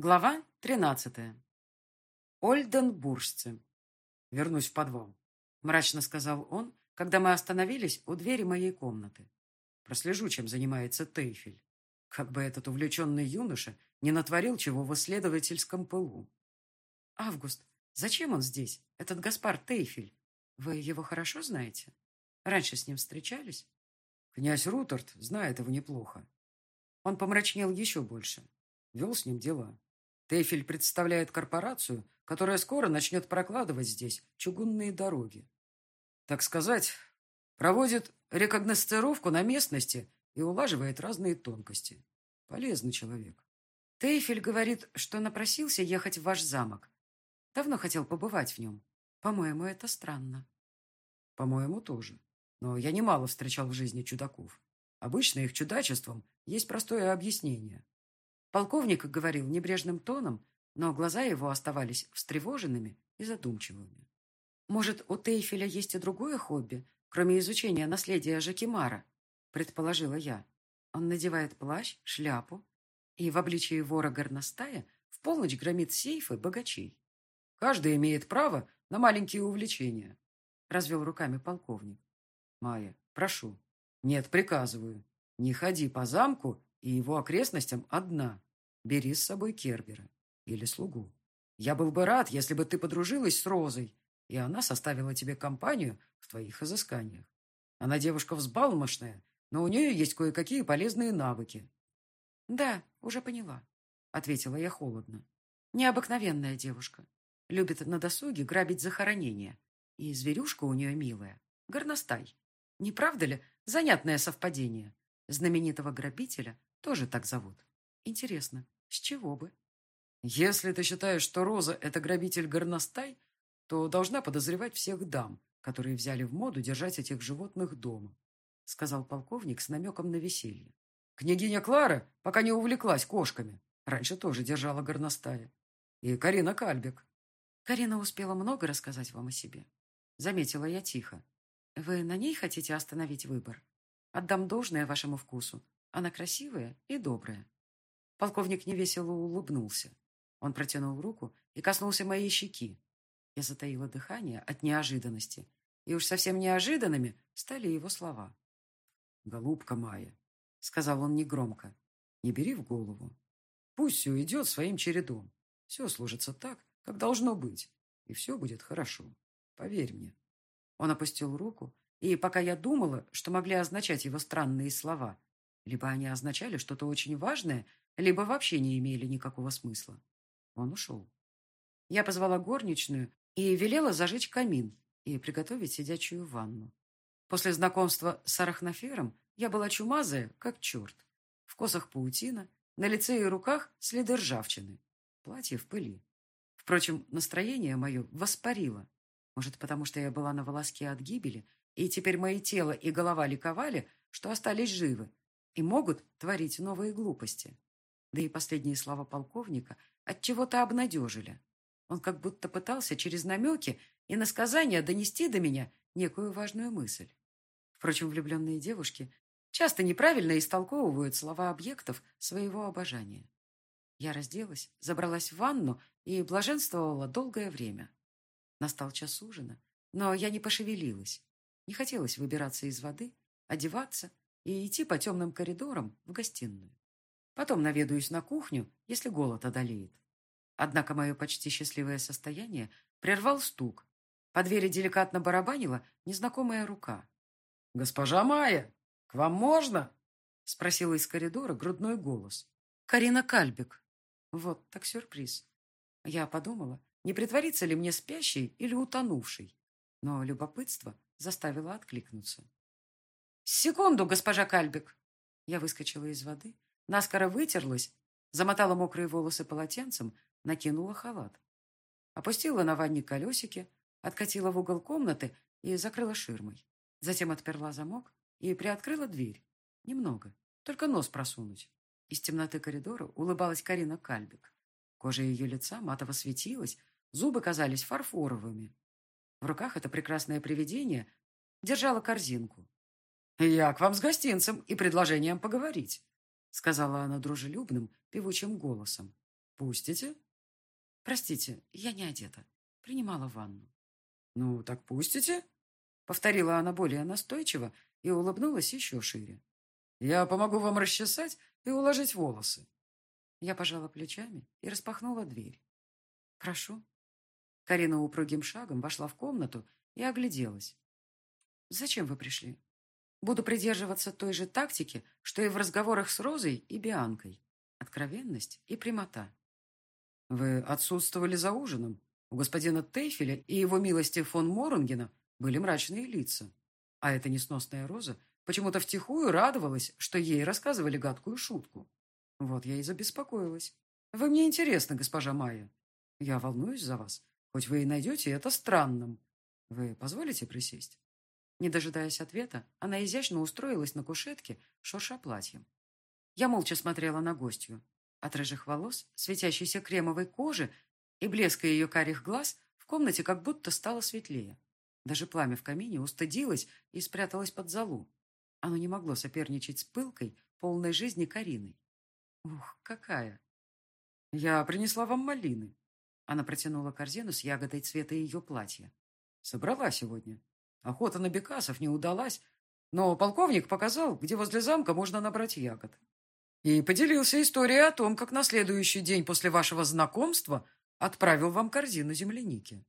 Глава тринадцатая. Ольденбуржцы. Вернусь в подвал, мрачно сказал он, когда мы остановились у двери моей комнаты. Прослежу, чем занимается Тейфель. Как бы этот увлеченный юноша не натворил чего в исследовательском пылу. Август, зачем он здесь, этот Гаспар Тейфель? Вы его хорошо знаете? Раньше с ним встречались? Князь Рутерт знает его неплохо. Он помрачнел еще больше. Вел с ним дела. Тейфель представляет корпорацию, которая скоро начнет прокладывать здесь чугунные дороги. Так сказать, проводит рекогностировку на местности и улаживает разные тонкости. Полезный человек. Тейфель говорит, что напросился ехать в ваш замок. Давно хотел побывать в нем. По-моему, это странно. По-моему, тоже. Но я немало встречал в жизни чудаков. Обычно их чудачеством есть простое объяснение. Полковник говорил небрежным тоном, но глаза его оставались встревоженными и задумчивыми. «Может, у Тейфеля есть и другое хобби, кроме изучения наследия Жакимара?» – предположила я. Он надевает плащ, шляпу и в обличии вора горностая в полночь громит сейфы богачей. «Каждый имеет право на маленькие увлечения», – развел руками полковник. «Майя, прошу. Нет, приказываю. Не ходи по замку и его окрестностям одна. Бери с собой Кербера или слугу. Я был бы рад, если бы ты подружилась с Розой, и она составила тебе компанию в твоих изысканиях. Она девушка взбалмошная, но у нее есть кое-какие полезные навыки. Да, уже поняла, ответила я холодно. Необыкновенная девушка. Любит на досуге грабить захоронения. И зверюшка у нее милая. Горностай. Не правда ли занятное совпадение? Знаменитого грабителя тоже так зовут. Интересно, с чего бы? Если ты считаешь, что Роза – это грабитель-горностай, то должна подозревать всех дам, которые взяли в моду держать этих животных дома, сказал полковник с намеком на веселье. Княгиня Клара пока не увлеклась кошками. Раньше тоже держала горностая. И Карина Кальбек. Карина успела много рассказать вам о себе. Заметила я тихо. Вы на ней хотите остановить выбор? Отдам должное вашему вкусу. Она красивая и добрая. Полковник невесело улыбнулся. Он протянул руку и коснулся моей щеки. Я затаила дыхание от неожиданности, и уж совсем неожиданными стали его слова. «Голубка моя», — сказал он негромко, — «не бери в голову. Пусть все идет своим чередом. Все сложится так, как должно быть, и все будет хорошо. Поверь мне». Он опустил руку, и пока я думала, что могли означать его странные слова, либо они означали что-то очень важное, либо вообще не имели никакого смысла, он ушел. Я позвала горничную и велела зажечь камин и приготовить сидячую ванну. После знакомства с Арахнофером я была чумазая, как черт. В косах паутина, на лице и руках следы ржавчины, платье в пыли. Впрочем, настроение мое воспарило. Может, потому что я была на волоске от гибели, и теперь мои тело и голова ликовали, что остались живы, и могут творить новые глупости. Да и последние слова полковника от чего-то обнадежили. Он как будто пытался через намеки и насказания донести до меня некую важную мысль. Впрочем, влюбленные девушки часто неправильно истолковывают слова объектов своего обожания. Я разделась, забралась в ванну и блаженствовала долгое время. Настал час ужина, но я не пошевелилась. Не хотелось выбираться из воды, одеваться и идти по темным коридорам в гостиную. Потом наведаюсь на кухню, если голод одолеет. Однако мое почти счастливое состояние прервал стук. По двери деликатно барабанила незнакомая рука. «Госпожа Майя, к вам можно?» спросила из коридора грудной голос. «Карина Кальбек». Вот так сюрприз. Я подумала, не притвориться ли мне спящей или утонувшей. Но любопытство заставила откликнуться. «Секунду, госпожа Кальбек!» Я выскочила из воды, наскоро вытерлась, замотала мокрые волосы полотенцем, накинула халат. Опустила на ванне колесики, откатила в угол комнаты и закрыла ширмой. Затем отперла замок и приоткрыла дверь. Немного, только нос просунуть. Из темноты коридора улыбалась Карина Кальбек. Кожа ее лица матово светилась, зубы казались фарфоровыми. В руках это прекрасное привидение держала корзинку. «Я к вам с гостинцем и предложением поговорить», сказала она дружелюбным, певучим голосом. Пустите? Простите, я не одета. Принимала ванну. Ну, так пустите? Повторила она более настойчиво и улыбнулась еще шире. Я помогу вам расчесать и уложить волосы. Я пожала плечами и распахнула дверь. «Прошу». Карина упругим шагом вошла в комнату и огляделась. «Зачем вы пришли?» «Буду придерживаться той же тактики, что и в разговорах с Розой и Бианкой. Откровенность и прямота». «Вы отсутствовали за ужином. У господина Тейфеля и его милости фон Моронгена были мрачные лица. А эта несносная Роза почему-то втихую радовалась, что ей рассказывали гадкую шутку. Вот я и забеспокоилась. Вы мне интересны, госпожа Майя. Я волнуюсь за вас, хоть вы и найдете это странным. Вы позволите присесть? Не дожидаясь ответа, она изящно устроилась на кушетке, шурша платьем. Я молча смотрела на гостью. От рыжих волос, светящейся кремовой кожи и блеска ее карих глаз в комнате как будто стало светлее. Даже пламя в камине устыдилось и спряталось под залу. Оно не могло соперничать с пылкой, полной жизни Кариной. Ух, какая! Я принесла вам малины. Она протянула корзину с ягодой цвета ее платья. Собрала сегодня. Охота на бекасов не удалась, но полковник показал, где возле замка можно набрать ягод. И поделился историей о том, как на следующий день после вашего знакомства отправил вам корзину земляники.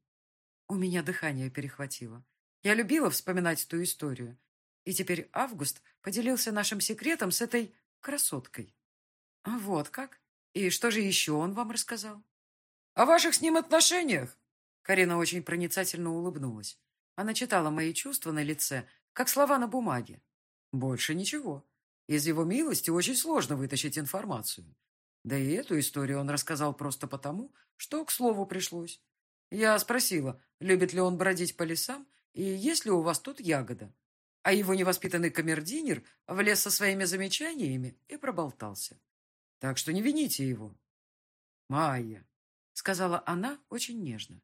У меня дыхание перехватило. Я любила вспоминать ту историю. И теперь Август поделился нашим секретом с этой красоткой. Вот как? И что же еще он вам рассказал? О ваших с ним отношениях. Карина очень проницательно улыбнулась. Она читала мои чувства на лице, как слова на бумаге. Больше ничего. Из его милости очень сложно вытащить информацию. Да и эту историю он рассказал просто потому, что к слову пришлось. Я спросила, любит ли он бродить по лесам и есть ли у вас тут ягода. А его невоспитанный камердинер влез со своими замечаниями и проболтался. Так что не вините его. Майя, сказала она очень нежно.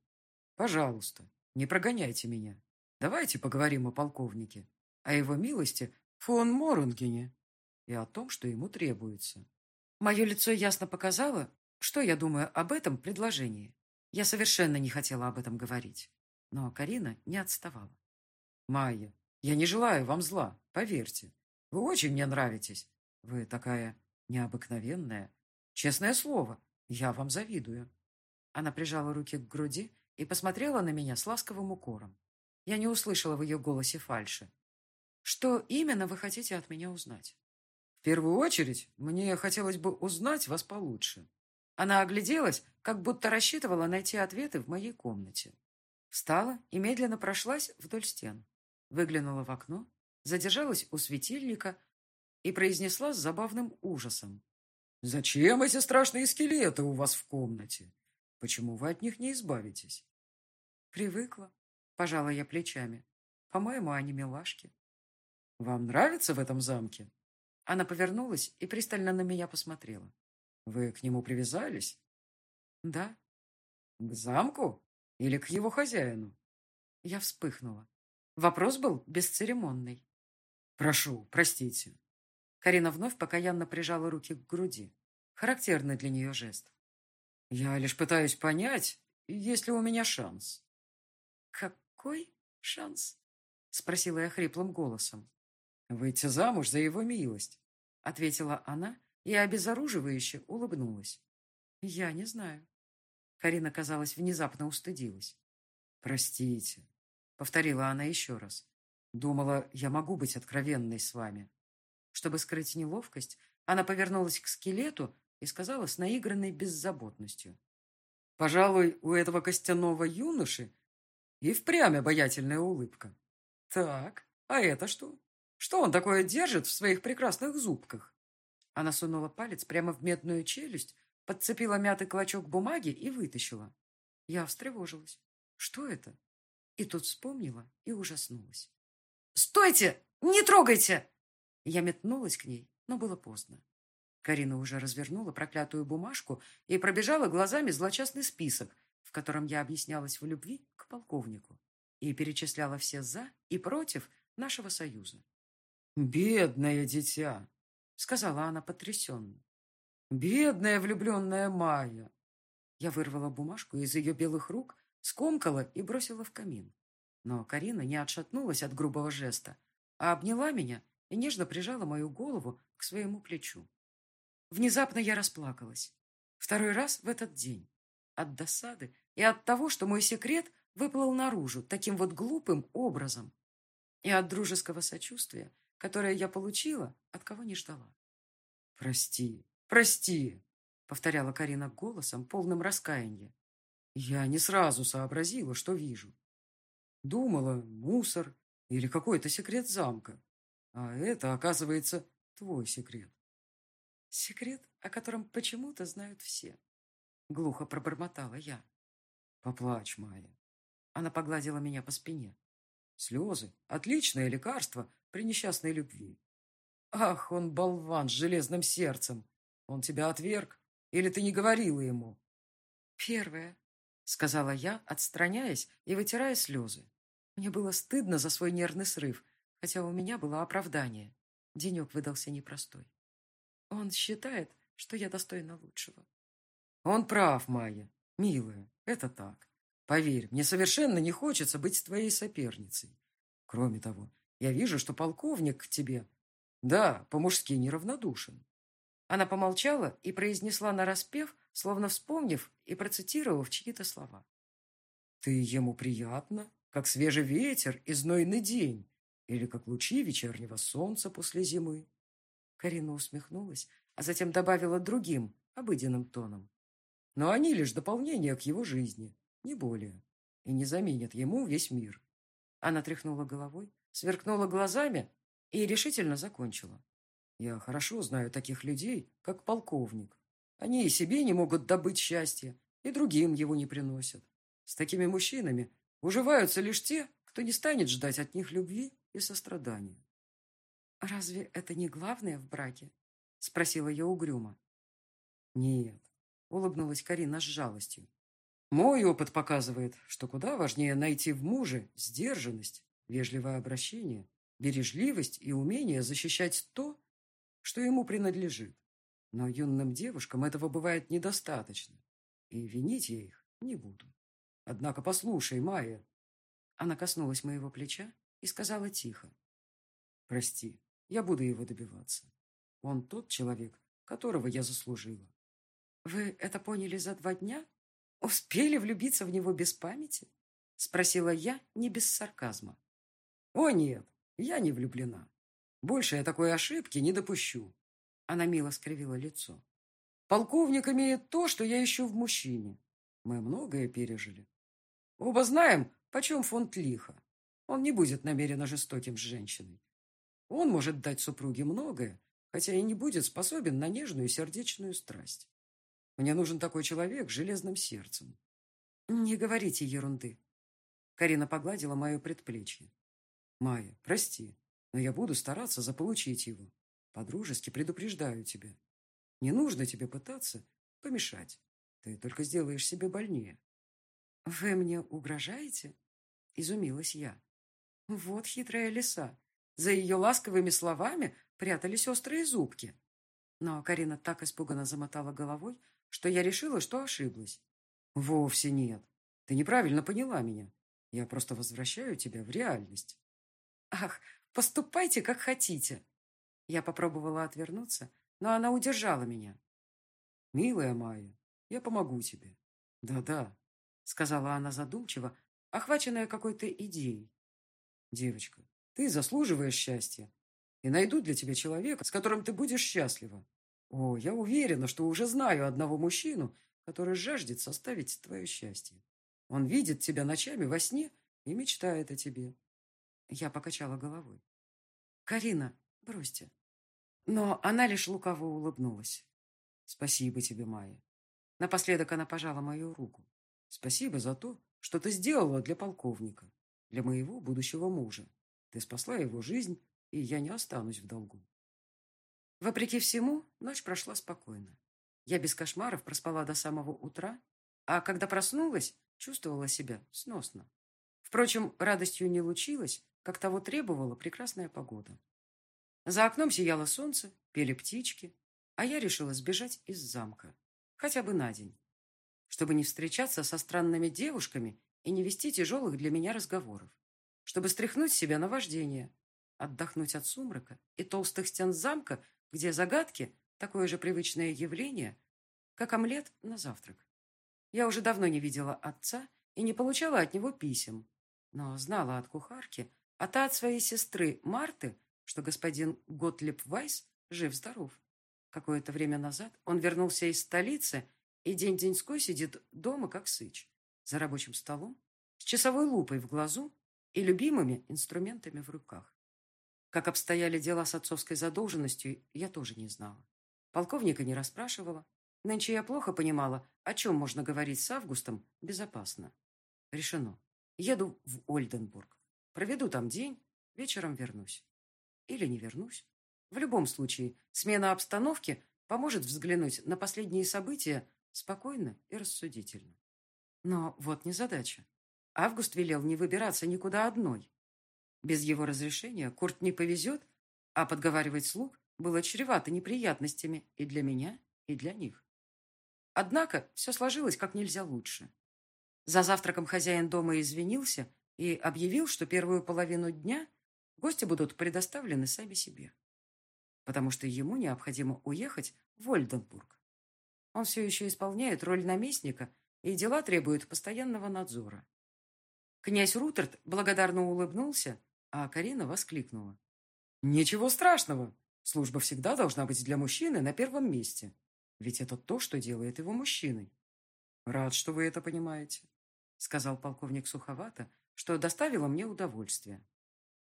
Пожалуйста, не прогоняйте меня. Давайте поговорим о полковнике, о его милости фон Моронгене и о том, что ему требуется. Мое лицо ясно показало, что я думаю об этом предложении. Я совершенно не хотела об этом говорить. Но Карина не отставала. «Майя, я не желаю вам зла, поверьте. Вы очень мне нравитесь. Вы такая необыкновенная. Честное слово, я вам завидую». Она прижала руки к груди и посмотрела на меня с ласковым укором. Я не услышала в ее голосе фальши. «Что именно вы хотите от меня узнать?» «В первую очередь, мне хотелось бы узнать вас получше». Она огляделась, как будто рассчитывала найти ответы в моей комнате. Встала и медленно прошлась вдоль стен. Выглянула в окно, задержалась у светильника и произнесла с забавным ужасом. «Зачем эти страшные скелеты у вас в комнате? Почему вы от них не избавитесь?» «Привыкла», — пожала я плечами. «По-моему, они милашки». «Вам нравится в этом замке?» Она повернулась и пристально на меня посмотрела. «Вы к нему привязались?» «Да». «К замку или к его хозяину?» Я вспыхнула. Вопрос был бесцеремонный. «Прошу, простите». Карина вновь покаянно прижала руки к груди. Характерный для нее жест. «Я лишь пытаюсь понять, есть ли у меня шанс». «Какой шанс?» Спросила я хриплым голосом. «Выйти замуж за его милость», ответила она и обезоруживающе улыбнулась. «Я не знаю». Карина, казалось, внезапно устыдилась. «Простите», — повторила она еще раз. «Думала, я могу быть откровенной с вами. Чтобы скрыть неловкость, она повернулась к скелету и сказала с наигранной беззаботностью. «Пожалуй, у этого костяного юноши и впрямь обаятельная улыбка. Так, а это что? Что он такое держит в своих прекрасных зубках?» Она сунула палец прямо в медную челюсть, подцепила мятый клочок бумаги и вытащила. Я встревожилась. «Что это?» И тут вспомнила и ужаснулась. «Стойте! Не трогайте!» Я метнулась к ней, но было поздно. Карина уже развернула проклятую бумажку и пробежала глазами злочастный список, в котором я объяснялась в любви к полковнику и перечисляла все «за» и «против» нашего союза. «Бедное дитя!» — сказала она потрясенно. «Бедная влюбленная Майя! Я вырвала бумажку из ее белых рук, скомкала и бросила в камин. Но Карина не отшатнулась от грубого жеста, а обняла меня и нежно прижала мою голову к своему плечу. Внезапно я расплакалась. Второй раз в этот день. От досады и от того, что мой секрет выплыл наружу таким вот глупым образом. И от дружеского сочувствия, которое я получила, от кого не ждала. «Прости, прости», — повторяла Карина голосом, полным раскаяния. «Я не сразу сообразила, что вижу. Думала, мусор или какой-то секрет замка. А это, оказывается, твой секрет. Секрет, о котором почему-то знают все. Глухо пробормотала я. Поплачь, Майя. Она погладила меня по спине. Слезы — отличное лекарство при несчастной любви. Ах, он болван с железным сердцем. Он тебя отверг? Или ты не говорила ему? Первое, — сказала я, отстраняясь и вытирая слезы. Мне было стыдно за свой нервный срыв, хотя у меня было оправдание. Денек выдался непростой. Он считает, что я достойна лучшего. Он прав, Майя. Милая, это так. Поверь, мне совершенно не хочется быть твоей соперницей. Кроме того, я вижу, что полковник к тебе, да, по-мужски неравнодушен. Она помолчала и произнесла нараспев, словно вспомнив и процитировав чьи-то слова. Ты ему приятно, как свежий ветер и знойный день, или как лучи вечернего солнца после зимы. Карина усмехнулась, а затем добавила другим, обыденным тоном. Но они лишь дополнение к его жизни, не более, и не заменят ему весь мир. Она тряхнула головой, сверкнула глазами и решительно закончила. Я хорошо знаю таких людей, как полковник. Они и себе не могут добыть счастья, и другим его не приносят. С такими мужчинами Уживаются лишь те, кто не станет ждать от них любви и сострадания. «Разве это не главное в браке?» — спросила я угрюмо. «Нет», — улыбнулась Карина с жалостью. «Мой опыт показывает, что куда важнее найти в муже сдержанность, вежливое обращение, бережливость и умение защищать то, что ему принадлежит. Но юным девушкам этого бывает недостаточно, и винить я их не буду. Однако послушай, Майя. Она коснулась моего плеча и сказала тихо. Прости, я буду его добиваться. Он тот человек, которого я заслужила. Вы это поняли за два дня? Успели влюбиться в него без памяти? Спросила я не без сарказма. О нет, я не влюблена. Больше я такой ошибки не допущу. Она мило скривила лицо. Полковник имеет то, что я ищу в мужчине. Мы многое пережили. Оба знаем, почем фонд лиха. Он не будет намеренно жестоким с женщиной. Он может дать супруге многое, хотя и не будет способен на нежную сердечную страсть. Мне нужен такой человек с железным сердцем. Не говорите ерунды. Карина погладила мое предплечье. Майя, прости, но я буду стараться заполучить его. Подружески предупреждаю тебя. Не нужно тебе пытаться помешать. Ты только сделаешь себе больнее. «Вы мне угрожаете?» – изумилась я. Вот хитрая лиса. За ее ласковыми словами прятались острые зубки. Но Карина так испуганно замотала головой, что я решила, что ошиблась. «Вовсе нет. Ты неправильно поняла меня. Я просто возвращаю тебя в реальность». «Ах, поступайте, как хотите!» Я попробовала отвернуться, но она удержала меня. «Милая Майя, я помогу тебе. Да-да, сказала она задумчиво, охваченная какой-то идеей. Девочка, ты заслуживаешь счастья. И найду для тебя человека, с которым ты будешь счастлива. О, я уверена, что уже знаю одного мужчину, который жаждет составить твое счастье. Он видит тебя ночами во сне и мечтает о тебе. Я покачала головой. Карина, бросьте. Но она лишь лукаво улыбнулась. Спасибо тебе, Майя. Напоследок она пожала мою руку. Спасибо за то, что ты сделала для полковника, для моего будущего мужа. Ты спасла его жизнь, и я не останусь в долгу. Вопреки всему, ночь прошла спокойно. Я без кошмаров проспала до самого утра, а когда проснулась, чувствовала себя сносно. Впрочем, радостью не лучилась, как того требовала прекрасная погода. За окном сияло солнце, пели птички, а я решила сбежать из замка. Хотя бы на день. чтобы не встречаться со странными девушками и не вести тяжелых для меня разговоров, чтобы стряхнуть себя на вождение, отдохнуть от сумрака и толстых стен замка, где загадки – такое же привычное явление, как омлет на завтрак. Я уже давно не видела отца и не получала от него писем, но знала от кухарки, а та от своей сестры Марты, что господин Готлиб Вайс жив-здоров. Какое-то время назад он вернулся из столицы и день-деньской сидит дома, как сыч, за рабочим столом, с часовой лупой в глазу и любимыми инструментами в руках. Как обстояли дела с отцовской задолженностью, я тоже не знала. Полковника не расспрашивала. Нынче я плохо понимала, о чем можно говорить с Августом безопасно. Решено. Еду в Ольденбург. Проведу там день, вечером вернусь. Или не вернусь. В любом случае, смена обстановки поможет взглянуть на последние события спокойно и рассудительно. Но вот незадача. Август велел не выбираться никуда одной. Без его разрешения Курт не повезет, а подговаривать слуг было чревато неприятностями и для меня, и для них. Однако все сложилось как нельзя лучше. За завтраком хозяин дома извинился и объявил, что первую половину дня гости будут предоставлены сами себе, потому что ему необходимо уехать в Ольденбург. Он все еще исполняет роль наместника, и дела требуют постоянного надзора. Князь Рутерт благодарно улыбнулся, а Карина воскликнула. «Ничего страшного. Служба всегда должна быть для мужчины на первом месте. Ведь это то, что делает его мужчиной. Рад, что вы это понимаете», — сказал полковник суховато, что доставило мне удовольствие.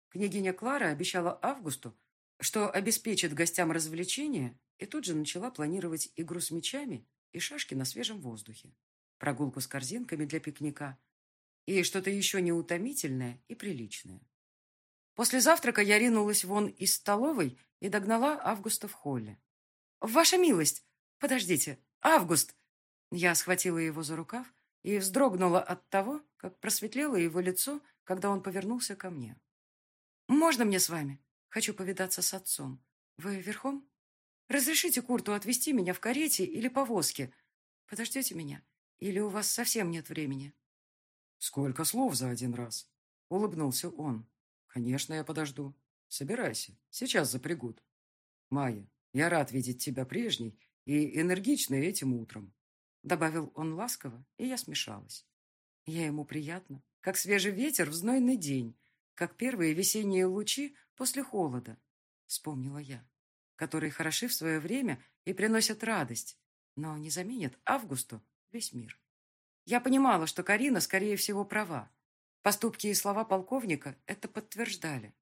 Княгиня Клара обещала Августу, что обеспечит гостям развлечения, и тут же начала планировать игру с мячами и шашки на свежем воздухе, прогулку с корзинками для пикника и что-то еще неутомительное и приличное. После завтрака я ринулась вон из столовой и догнала Августа в холле. «Ваша милость! Подождите! Август!» Я схватила его за рукав и вздрогнула от того, как просветлело его лицо, когда он повернулся ко мне. «Можно мне с вами? Хочу повидаться с отцом. Вы верхом? Разрешите Курту отвезти меня в карете или повозке? Подождете меня? Или у вас совсем нет времени?» «Сколько слов за один раз?» — улыбнулся он. «Конечно, я подожду. Собирайся, сейчас запрягут. Майя, я рад видеть тебя прежней и энергичной этим утром. Добавил он ласково, и я смешалась. Я ему приятно, как свежий ветер в знойный день, как первые весенние лучи после холода, вспомнила я, которые хороши в свое время и приносят радость, но не заменят Августу весь мир. Я понимала, что Карина, скорее всего, права. Поступки и слова полковника это подтверждали.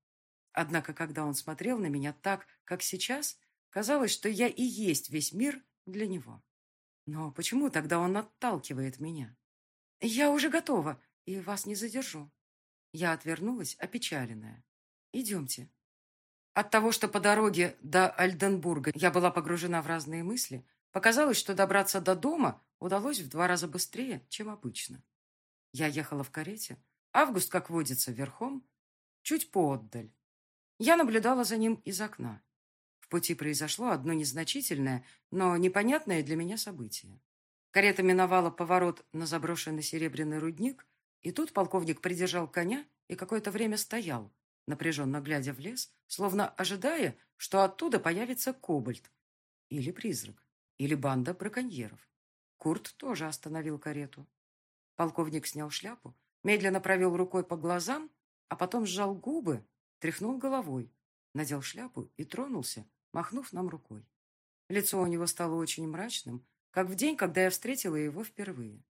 Однако, когда он смотрел на меня так, как сейчас, казалось, что я и есть весь мир для него. Но почему тогда он отталкивает меня? Я уже готова и вас не задержу. Я отвернулась, опечаленная. Идемте. От того, что по дороге до Альденбурга я была погружена в разные мысли, показалось, что добраться до дома удалось в два раза быстрее, чем обычно. Я ехала в карете, Август, как водится, верхом, чуть поотдаль. Я наблюдала за ним из окна. В пути произошло одно незначительное, но непонятное для меня событие. Карета миновала поворот на заброшенный серебряный рудник, и тут полковник придержал коня и какое-то время стоял, напряженно глядя в лес, словно ожидая, что оттуда появится кобальт или призрак, или банда браконьеров. Курт тоже остановил карету. Полковник снял шляпу, медленно провел рукой по глазам, а потом сжал губы, тряхнул головой, надел шляпу и тронулся, махнув нам рукой. Лицо у него стало очень мрачным, как в день, когда я встретила его впервые.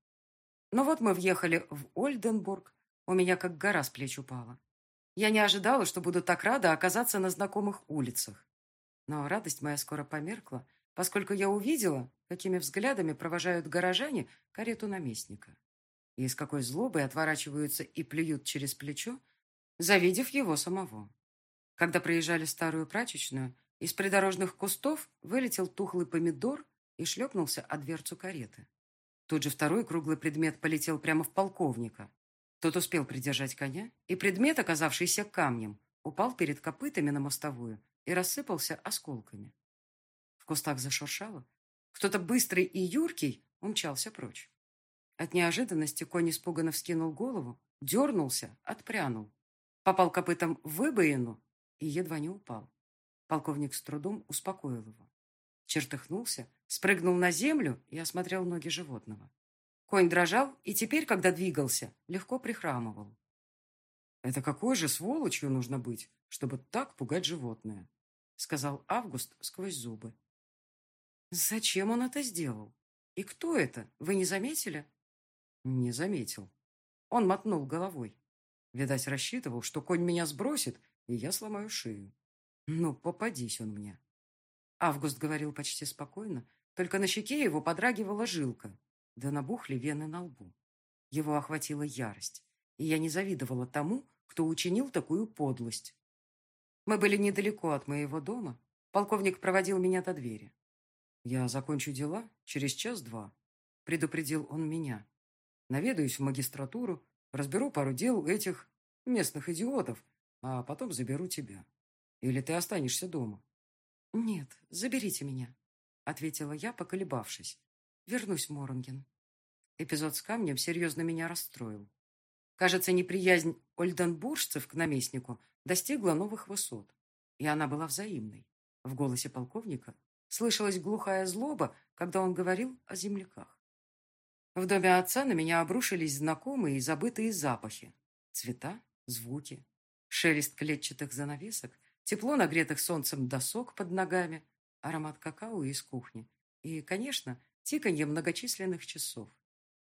Но вот мы въехали в Ольденбург, у меня как гора с плеч упала. Я не ожидала, что буду так рада оказаться на знакомых улицах. Но радость моя скоро померкла, поскольку я увидела, какими взглядами провожают горожане карету наместника. И с какой злобой отворачиваются и плюют через плечо, завидев его самого. Когда проезжали старую прачечную, из придорожных кустов вылетел тухлый помидор и шлепнулся о дверцу кареты. Тут же второй круглый предмет полетел прямо в полковника. Тот успел придержать коня, и предмет, оказавшийся камнем, упал перед копытами на мостовую и рассыпался осколками. В кустах зашуршало. Кто-то быстрый и юркий умчался прочь. От неожиданности конь испуганно вскинул голову, дернулся, отпрянул. Попал копытом в выбоину и едва не упал. Полковник с трудом успокоил его. Чертыхнулся, спрыгнул на землю и осмотрел ноги животного. Конь дрожал и теперь, когда двигался, легко прихрамывал. «Это какой же сволочью нужно быть, чтобы так пугать животное?» сказал Август сквозь зубы. «Зачем он это сделал? И кто это? Вы не заметили?» «Не заметил». Он мотнул головой. Видать, рассчитывал, что конь меня сбросит, и я сломаю шею. Ну, попадись он мне. Август говорил почти спокойно, только на щеке его подрагивала жилка, да набухли вены на лбу. Его охватила ярость, и я не завидовала тому, кто учинил такую подлость. Мы были недалеко от моего дома. Полковник проводил меня до двери. «Я закончу дела через час-два», — предупредил он меня. «Наведаюсь в магистратуру, разберу пару дел этих местных идиотов, а потом заберу тебя. Или ты останешься дома?» «Нет, заберите меня», — ответила я, поколебавшись. «Вернусь Моронген». Эпизод с камнем серьезно меня расстроил. Кажется, неприязнь ольденбуржцев к наместнику достигла новых высот, и она была взаимной. В голосе полковника слышалась глухая злоба, когда он говорил о земляках. В доме отца на меня обрушились знакомые и забытые запахи. Цвета, звуки, шелест клетчатых занавесок, тепло нагретых солнцем досок под ногами, аромат какао из кухни и, конечно, тиканье многочисленных часов.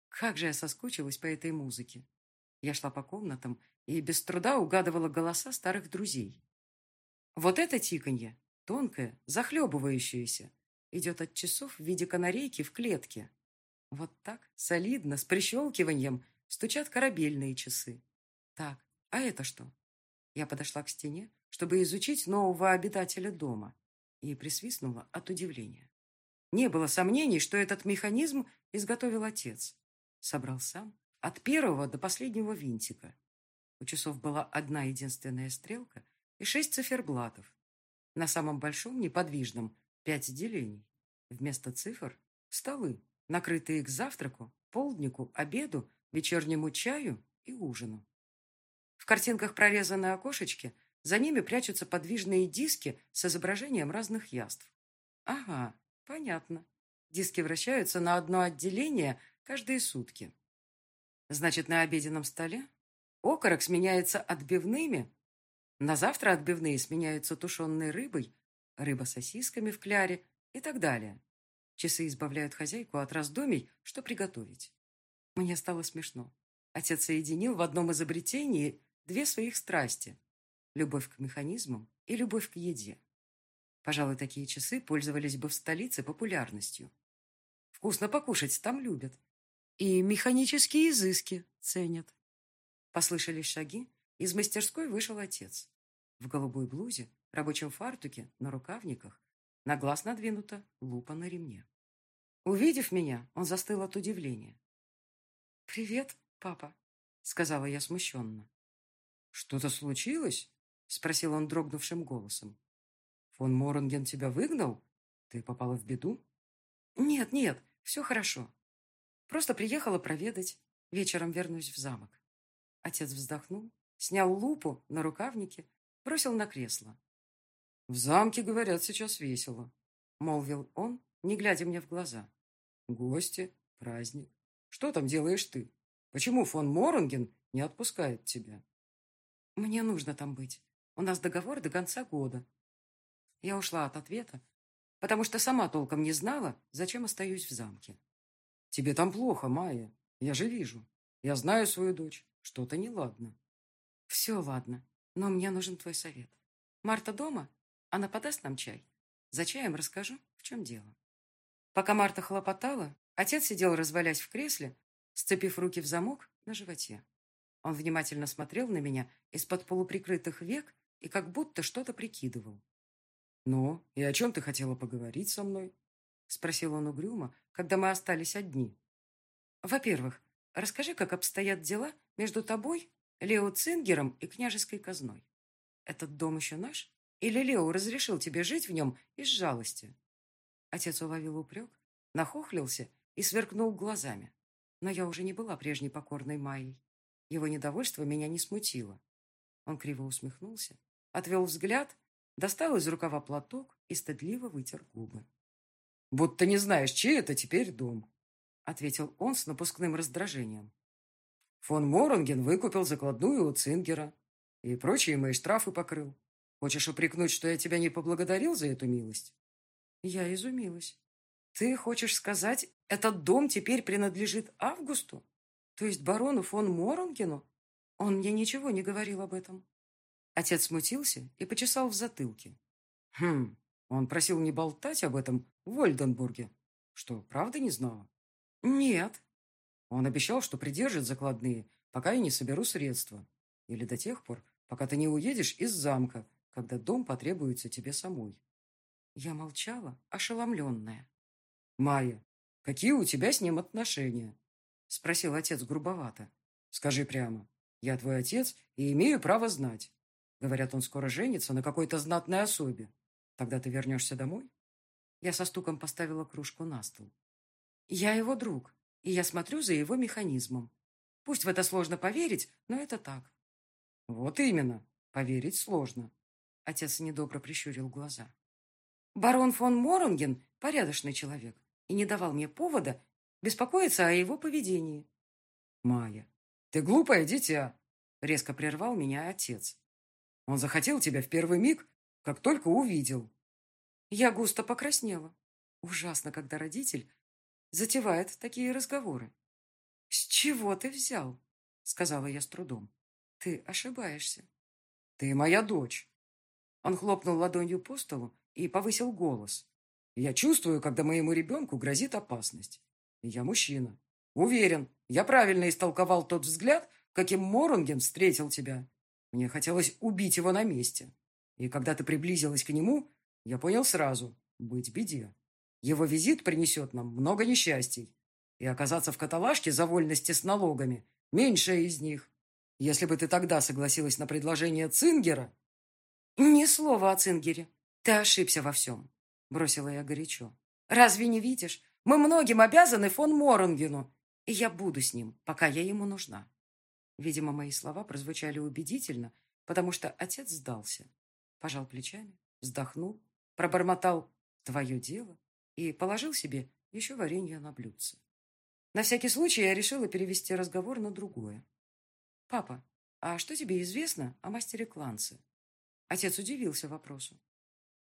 Как же я соскучилась по этой музыке. Я шла по комнатам и без труда угадывала голоса старых друзей. Вот это тиканье, тонкое, захлебывающееся, идет от часов в виде канарейки в клетке. Вот так, солидно, с прищелкиванием, стучат корабельные часы. Так, а это что? Я подошла к стене, чтобы изучить нового обитателя дома, и присвистнула от удивления. Не было сомнений, что этот механизм изготовил отец. Собрал сам, от первого до последнего винтика. У часов была одна единственная стрелка и шесть циферблатов. На самом большом, неподвижном, пять делений. Вместо цифр – столы, накрытые к завтраку, полднику, обеду, вечернему чаю и ужину. В картинках прорезаны окошечки, за ними прячутся подвижные диски с изображением разных яств. Ага, понятно. Диски вращаются на одно отделение каждые сутки. Значит, на обеденном столе окорок сменяется отбивными, на завтра отбивные сменяются тушеной рыбой, рыба сосисками в кляре и так далее. Часы избавляют хозяйку от раздумий, что приготовить. Мне стало смешно. Отец соединил в одном изобретении две своих страсти – любовь к механизмам и любовь к еде. Пожалуй, такие часы пользовались бы в столице популярностью. Вкусно покушать там любят. И механические изыски ценят. Послышались шаги, из мастерской вышел отец. В голубой блузе, рабочем фартуке, на рукавниках, на глаз надвинута лупа на ремне. Увидев меня, он застыл от удивления. «Привет, папа», — сказала я смущенно. «Что-то случилось?» — спросил он дрогнувшим голосом. «Фон Моронген тебя выгнал? Ты попала в беду?» «Нет, нет, все хорошо. Просто приехала проведать. Вечером вернусь в замок». Отец вздохнул, снял лупу на рукавнике, бросил на кресло. «В замке, говорят, сейчас весело», — молвил он, не глядя мне в глаза. «Гости, праздник. Что там делаешь ты? Почему фон Моронген не отпускает тебя?» «Мне нужно там быть. У нас договор до конца года». Я ушла от ответа, потому что сама толком не знала, зачем остаюсь в замке. «Тебе там плохо, Майя. Я же вижу. Я знаю свою дочь. Что-то неладно». «Все ладно, но мне нужен твой совет. Марта дома? Она подаст нам чай? За чаем расскажу, в чем дело». Пока Марта хлопотала, отец сидел, развалясь в кресле, сцепив руки в замок на животе. Он внимательно смотрел на меня из-под полуприкрытых век и как будто что-то прикидывал. «Ну, и о чем ты хотела поговорить со мной?» — спросил он угрюмо, когда мы остались одни. «Во-первых, расскажи, как обстоят дела между тобой, Лео Цингером и княжеской казной. Этот дом еще наш? Или Лео разрешил тебе жить в нем из жалости?» Отец уловил упрек, нахохлился и сверкнул глазами. Но я уже не была прежней покорной Майей. Его недовольство меня не смутило. Он криво усмехнулся, отвел взгляд, достал из рукава платок и стыдливо вытер губы. «Будто не знаешь, чей это теперь дом», — ответил он с напускным раздражением. «Фон Моронген выкупил закладную у Цингера и прочие мои штрафы покрыл. Хочешь упрекнуть, что я тебя не поблагодарил за эту милость?» Я изумилась. «Ты хочешь сказать, этот дом теперь принадлежит Августу? То есть барону фон Моронгену? Он мне ничего не говорил об этом». Отец смутился и почесал в затылке. «Хм, он просил не болтать об этом в Ольденбурге. Что, правда не знала?» «Нет». Он обещал, что придержит закладные, пока я не соберу средства. Или до тех пор, пока ты не уедешь из замка, когда дом потребуется тебе самой. Я молчала, ошеломленная. «Майя, какие у тебя с ним отношения?» Спросил отец грубовато. «Скажи прямо. Я твой отец и имею право знать. Говорят, он скоро женится на какой-то знатной особе. Тогда ты вернешься домой?» Я со стуком поставила кружку на стол. «Я его друг, и я смотрю за его механизмом. Пусть в это сложно поверить, но это так». «Вот именно. Поверить сложно». Отец недобро прищурил глаза. Барон фон Моронген – порядочный человек и не давал мне повода беспокоиться о его поведении. «Майя, ты глупое дитя!» – резко прервал меня отец. «Он захотел тебя в первый миг, как только увидел». Я густо покраснела. Ужасно, когда родитель затевает такие разговоры. «С чего ты взял?» – сказала я с трудом. «Ты ошибаешься». «Ты моя дочь». Он хлопнул ладонью по столу и повысил голос. «Я чувствую, когда моему ребенку грозит опасность. Я мужчина. Уверен, я правильно истолковал тот взгляд, каким Моронген встретил тебя. Мне хотелось убить его на месте. И когда ты приблизилась к нему, я понял сразу – быть беде. Его визит принесет нам много несчастий. И оказаться в каталажке за вольности с налогами – меньшее из них. Если бы ты тогда согласилась на предложение Цингера... Ни слова о Цингере. «Ты ошибся во всем», — бросила я горячо. «Разве не видишь? Мы многим обязаны фон Моронгену, и я буду с ним, пока я ему нужна». Видимо, мои слова прозвучали убедительно, потому что отец сдался. Пожал плечами, вздохнул, пробормотал «твое дело» и положил себе еще варенье на блюдце. На всякий случай я решила перевести разговор на другое. «Папа, а что тебе известно о мастере Кланце?» Отец удивился вопросу.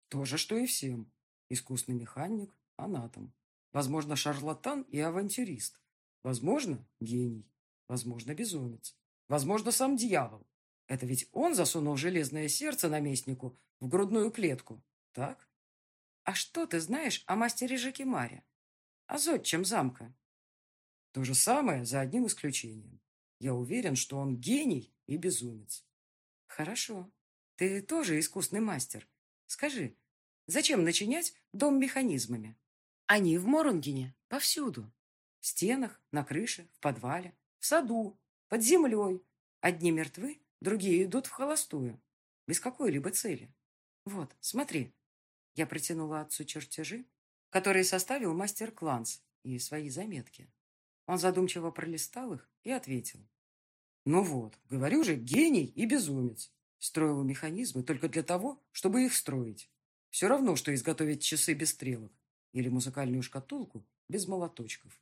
То же, что и всем. Искусный механик, анатом. Возможно, шарлатан и авантюрист. Возможно, гений. Возможно, безумец. Возможно, сам дьявол. Это ведь он засунул железное сердце наместнику в грудную клетку, так? А что ты знаешь о мастере Жакимаре? О зодчем замка? То же самое, за одним исключением. Я уверен, что он гений и безумец. Хорошо. Ты тоже искусный мастер. Скажи, Зачем начинять дом механизмами? Они в Моронгене повсюду. В стенах, на крыше, в подвале, в саду, под землей. Одни мертвы, другие идут в холостую. Без какой-либо цели. Вот, смотри. Я протянула отцу чертежи, которые составил мастер Кланс и свои заметки. Он задумчиво пролистал их и ответил. Ну вот, говорю же, гений и безумец. Строил механизмы только для того, чтобы их строить. Все равно, что изготовить часы без стрелок или музыкальную шкатулку без молоточков.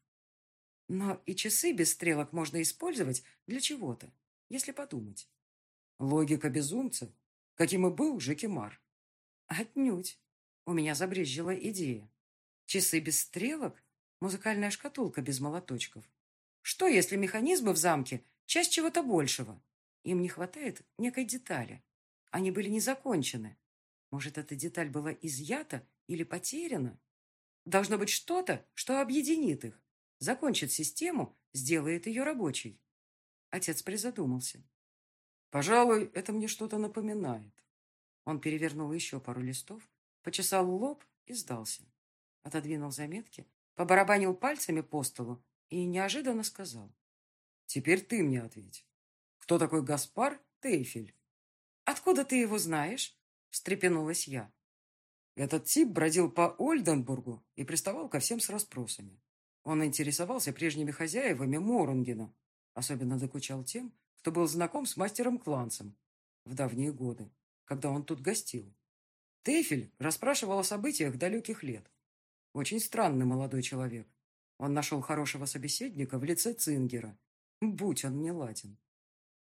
Но и часы без стрелок можно использовать для чего-то, если подумать. Логика безумца, каким и был Жекимар. Отнюдь. У меня забрезжила идея. Часы без стрелок, музыкальная шкатулка без молоточков. Что, если механизмы в замке – часть чего-то большего? Им не хватает некой детали. Они были не закончены, может, эта деталь была изъята или потеряна? Должно быть что-то, что объединит их, закончит систему, сделает ее рабочей. Отец призадумался. Пожалуй, это мне что-то напоминает. Он перевернул еще пару листов, почесал лоб и сдался. Отодвинул заметки, побарабанил пальцами по столу и неожиданно сказал. Теперь ты мне ответь. Кто такой Гаспар Тейфель? Откуда ты его знаешь? встрепенулась я. Этот тип бродил по Ольденбургу и приставал ко всем с расспросами. Он интересовался прежними хозяевами Морунгена. Особенно докучал тем, кто был знаком с мастером Клансом в давние годы, когда он тут гостил. Тейфель расспрашивал о событиях далеких лет. Очень странный молодой человек. Он нашел хорошего собеседника в лице Цингера. Будь он не ладен.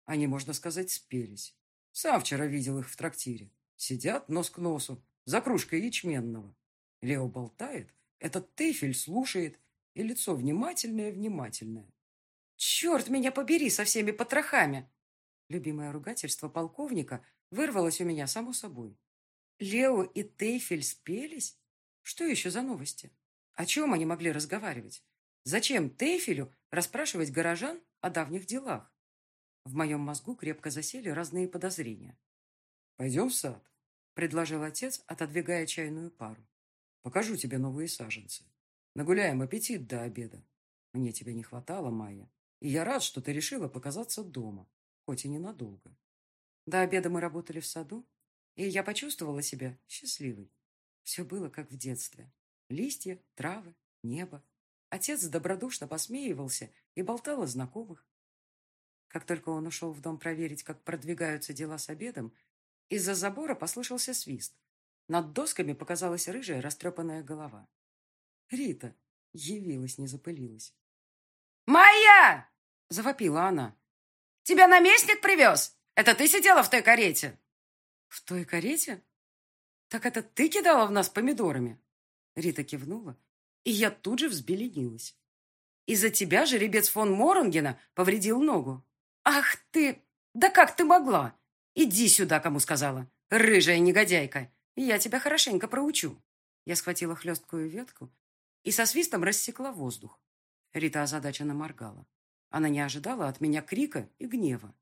Они, можно сказать, спелись. Сам вчера видел их в трактире. Сидят нос к носу, за кружкой ячменного. Лео болтает, этот Тейфель слушает, и лицо внимательное-внимательное. «Черт меня побери со всеми потрохами!» Любимое ругательство полковника вырвалось у меня само собой. Лео и Тейфель спелись? Что еще за новости? О чем они могли разговаривать? Зачем Тейфелю расспрашивать горожан о давних делах? В моем мозгу крепко засели разные подозрения. «Пойдем в сад», — предложил отец, отодвигая чайную пару. «Покажу тебе новые саженцы. Нагуляем аппетит до обеда. Мне тебя не хватало, Майя, и я рад, что ты решила показаться дома, хоть и ненадолго». До обеда мы работали в саду, и я почувствовала себя счастливой. Все было как в детстве. Листья, травы, небо. Отец добродушно посмеивался и болтал о знакомых. Как только он ушел в дом проверить, как продвигаются дела с обедом, из-за забора послышался свист. Над досками показалась рыжая растрепанная голова. Рита явилась, не запылилась. «Майя!» — завопила она. «Тебя наместник привез? Это ты сидела в той карете?» «В той карете? Так это ты кидала в нас помидорами?» Рита кивнула, и я тут же взбеленилась. «Из-за тебя жеребец фон Моронгена повредил ногу». «Ах ты! Да как ты могла? Иди сюда, кому сказала. Рыжая негодяйка. Я тебя хорошенько проучу». Я схватила хлесткую ветку и со свистом рассекла воздух. Рита озадаченно моргала. Она не ожидала от меня крика и гнева.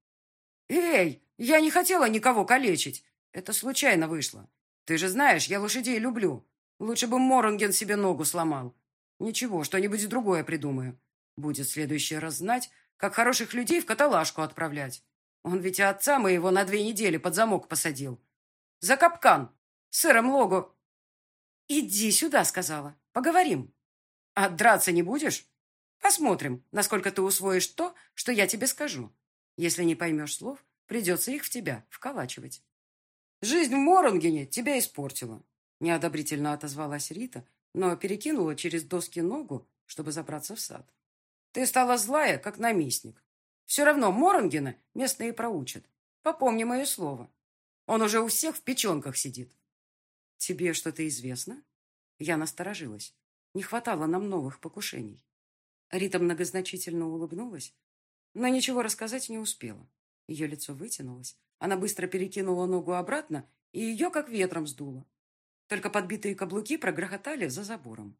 «Эй, я не хотела никого калечить. Это случайно вышло. Ты же знаешь, я лошадей люблю. Лучше бы Моронген себе ногу сломал. Ничего, что-нибудь другое придумаю. Будет в следующий раз знать, как хороших людей в каталажку отправлять. Он ведь и отца моего на две недели под замок посадил. За капкан. Сыром логу. «Иди сюда», — сказала. «Поговорим». «А драться не будешь?» «Посмотрим, насколько ты усвоишь то, что я тебе скажу. Если не поймешь слов, придется их в тебя вколачивать». Жизнь в Моронгене тебя испортила. Неодобрительно отозвалась Рита, но перекинула через доски ногу, чтобы забраться в сад. Ты стала злая, как наместник. Все равно Моронгена местные проучат. Попомни мое слово. Он уже у всех в печенках сидит. Тебе что-то известно? Я насторожилась. Не хватало нам новых покушений. Рита многозначительно улыбнулась, но ничего рассказать не успела. Ее лицо вытянулось, она быстро перекинула ногу обратно, и ее как ветром сдуло. Только подбитые каблуки прогрохотали за забором.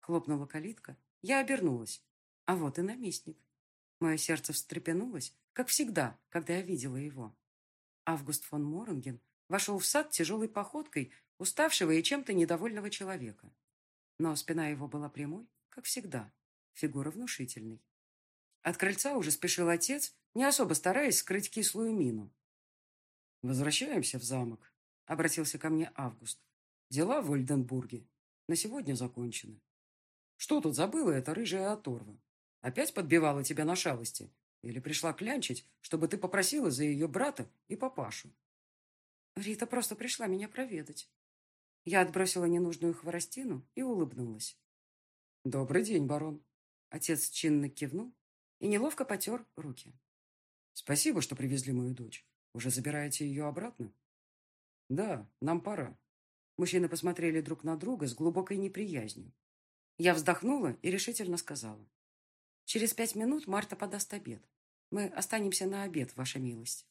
Хлопнула калитка. Я обернулась. А вот и наместник. Мое сердце встрепенулось, как всегда, когда я видела его. Август фон Моронген вошел в сад тяжелой походкой уставшего и чем-то недовольного человека. Но спина его была прямой, как всегда, фигура внушительной. От крыльца уже спешил отец, не особо стараясь скрыть кислую мину. «Возвращаемся в замок», — обратился ко мне Август. «Дела в Ольденбурге на сегодня закончены. Что тут забыла эта рыжая оторва? Опять подбивала тебя на шалости? Или пришла клянчить, чтобы ты попросила за ее брата и папашу?» Рита просто пришла меня проведать. Я отбросила ненужную хворостину и улыбнулась. «Добрый день, барон». Отец чинно кивнул и неловко потер руки. «Спасибо, что привезли мою дочь. Уже забираете ее обратно? Да, нам пора. Мужчины посмотрели друг на друга с глубокой неприязнью. Я вздохнула и решительно сказала. Через пять минут Марта подаст обед. Мы останемся на обед, ваша милость.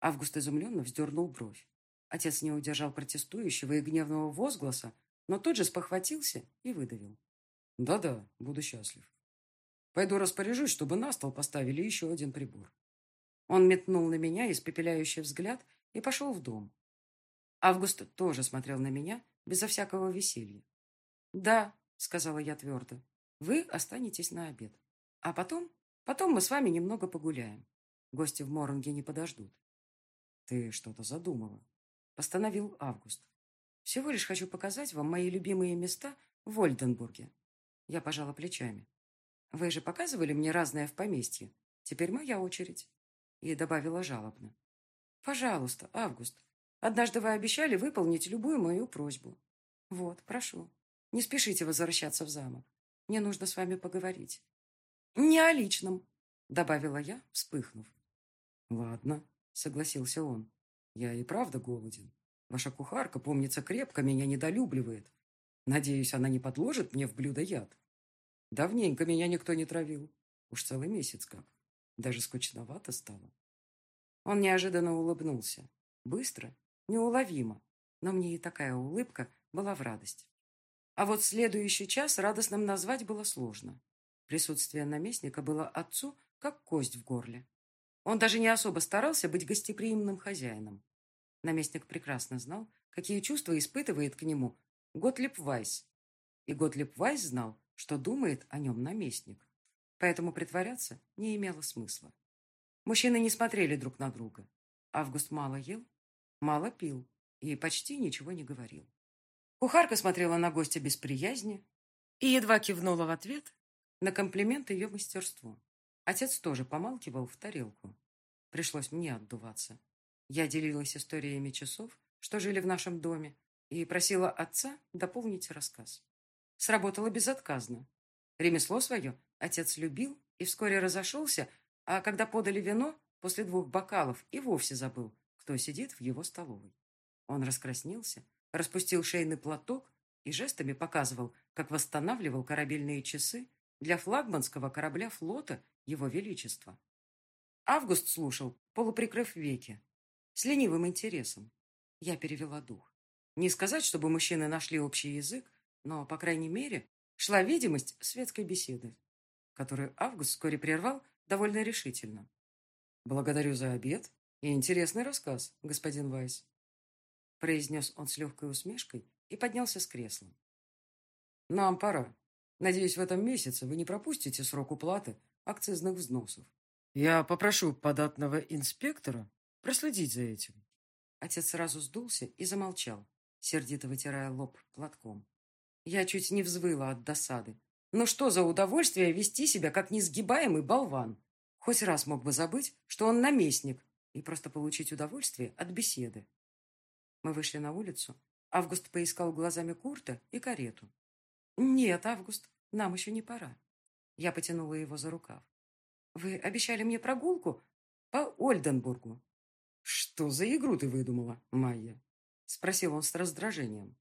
Август изумленно вздернул бровь. Отец не удержал протестующего и гневного возгласа, но тут же спохватился и выдавил. Да-да, буду счастлив. Пойду распоряжусь, чтобы на стол поставили еще один прибор. Он метнул на меня испепеляющий взгляд и пошел в дом. Август тоже смотрел на меня безо всякого веселья. «Да», — сказала я твердо, — «вы останетесь на обед. А потом, потом мы с вами немного погуляем. Гости в Моронге не подождут». «Ты что-то задумала», — постановил Август. «Всего лишь хочу показать вам мои любимые места в Ольденбурге. Я пожала плечами. Вы же показывали мне разное в поместье. Теперь моя очередь. И добавила жалобно. Пожалуйста, Август. Однажды вы обещали выполнить любую мою просьбу. Вот, прошу. Не спешите возвращаться в замок. Мне нужно с вами поговорить. Не о личном, добавила я, вспыхнув. Ладно, согласился он. Я и правда голоден. Ваша кухарка, помнится, крепко меня недолюбливает. Надеюсь, она не подложит мне в блюдо яд. Давненько меня никто не травил. Уж целый месяц как. Даже скучновато стало. Он неожиданно улыбнулся. Быстро, неуловимо. Но мне и такая улыбка была в радость. А вот следующий час радостным назвать было сложно. Присутствие наместника было отцу как кость в горле. Он даже не особо старался быть гостеприимным хозяином. Наместник прекрасно знал, какие чувства испытывает к нему Готлип Вайс. И Готлип Вайс знал, что думает о нем наместник. Поэтому притворяться не имело смысла. Мужчины не смотрели друг на друга. Август мало ел, мало пил и почти ничего не говорил. Кухарка смотрела на гостя без приязни и едва кивнула в ответ на комплимент ее мастерству. Отец тоже помалкивал в тарелку. Пришлось мне отдуваться. Я делилась историями часов, что жили в нашем доме, и просила отца дополнить рассказ. Сработало безотказно. Ремесло свое отец любил и вскоре разошелся, а когда подали вино, после двух бокалов и вовсе забыл, кто сидит в его столовой. Он раскраснился, распустил шейный платок и жестами показывал, как восстанавливал корабельные часы для флагманского корабля флота Его Величества. Август слушал, полуприкрыв веки, с ленивым интересом. Я перевела дух. Не сказать, чтобы мужчины нашли общий язык, но, по крайней мере, шла видимость светской беседы, которую Август вскоре прервал довольно решительно. «Благодарю за обед и интересный рассказ, господин Вайс», произнес он с легкой усмешкой и поднялся с кресла. «Нам пора. Надеюсь, в этом месяце вы не пропустите срок уплаты акцизных взносов. Я попрошу податного инспектора проследить за этим». Отец сразу сдулся и замолчал, сердито вытирая лоб платком. Я чуть не взвыла от досады. Но что за удовольствие вести себя, как несгибаемый болван? Хоть раз мог бы забыть, что он наместник, и просто получить удовольствие от беседы. Мы вышли на улицу. Август поискал глазами Курта и карету. «Нет, Август, нам еще не пора». Я потянула его за рукав. «Вы обещали мне прогулку по Ольденбургу». «Что за игру ты выдумала, Майя?» Спросил он с раздражением.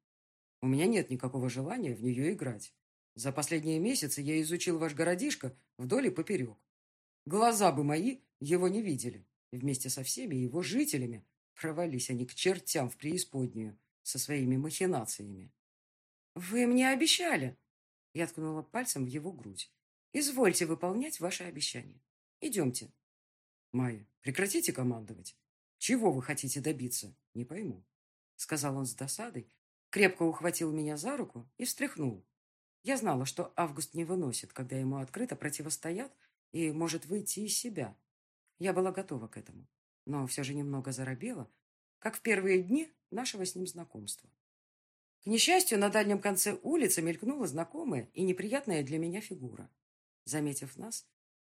«У меня нет никакого желания в нее играть. За последние месяцы я изучил ваш городишко вдоль и поперек. Глаза бы мои его не видели. Вместе со всеми его жителями провались они к чертям в преисподнюю со своими махинациями. «Вы мне обещали!» Я ткнула пальцем в его грудь. «Извольте выполнять ваши обещания. Идемте». «Майя, прекратите командовать. Чего вы хотите добиться? Не пойму», — сказал он с досадой, крепко ухватил меня за руку и встряхнул. Я знала, что Август не выносит, когда ему открыто противостоят и может выйти из себя. Я была готова к этому, но все же немного заробела, как в первые дни нашего с ним знакомства. К несчастью, на дальнем конце улицы мелькнула знакомая и неприятная для меня фигура. Заметив нас,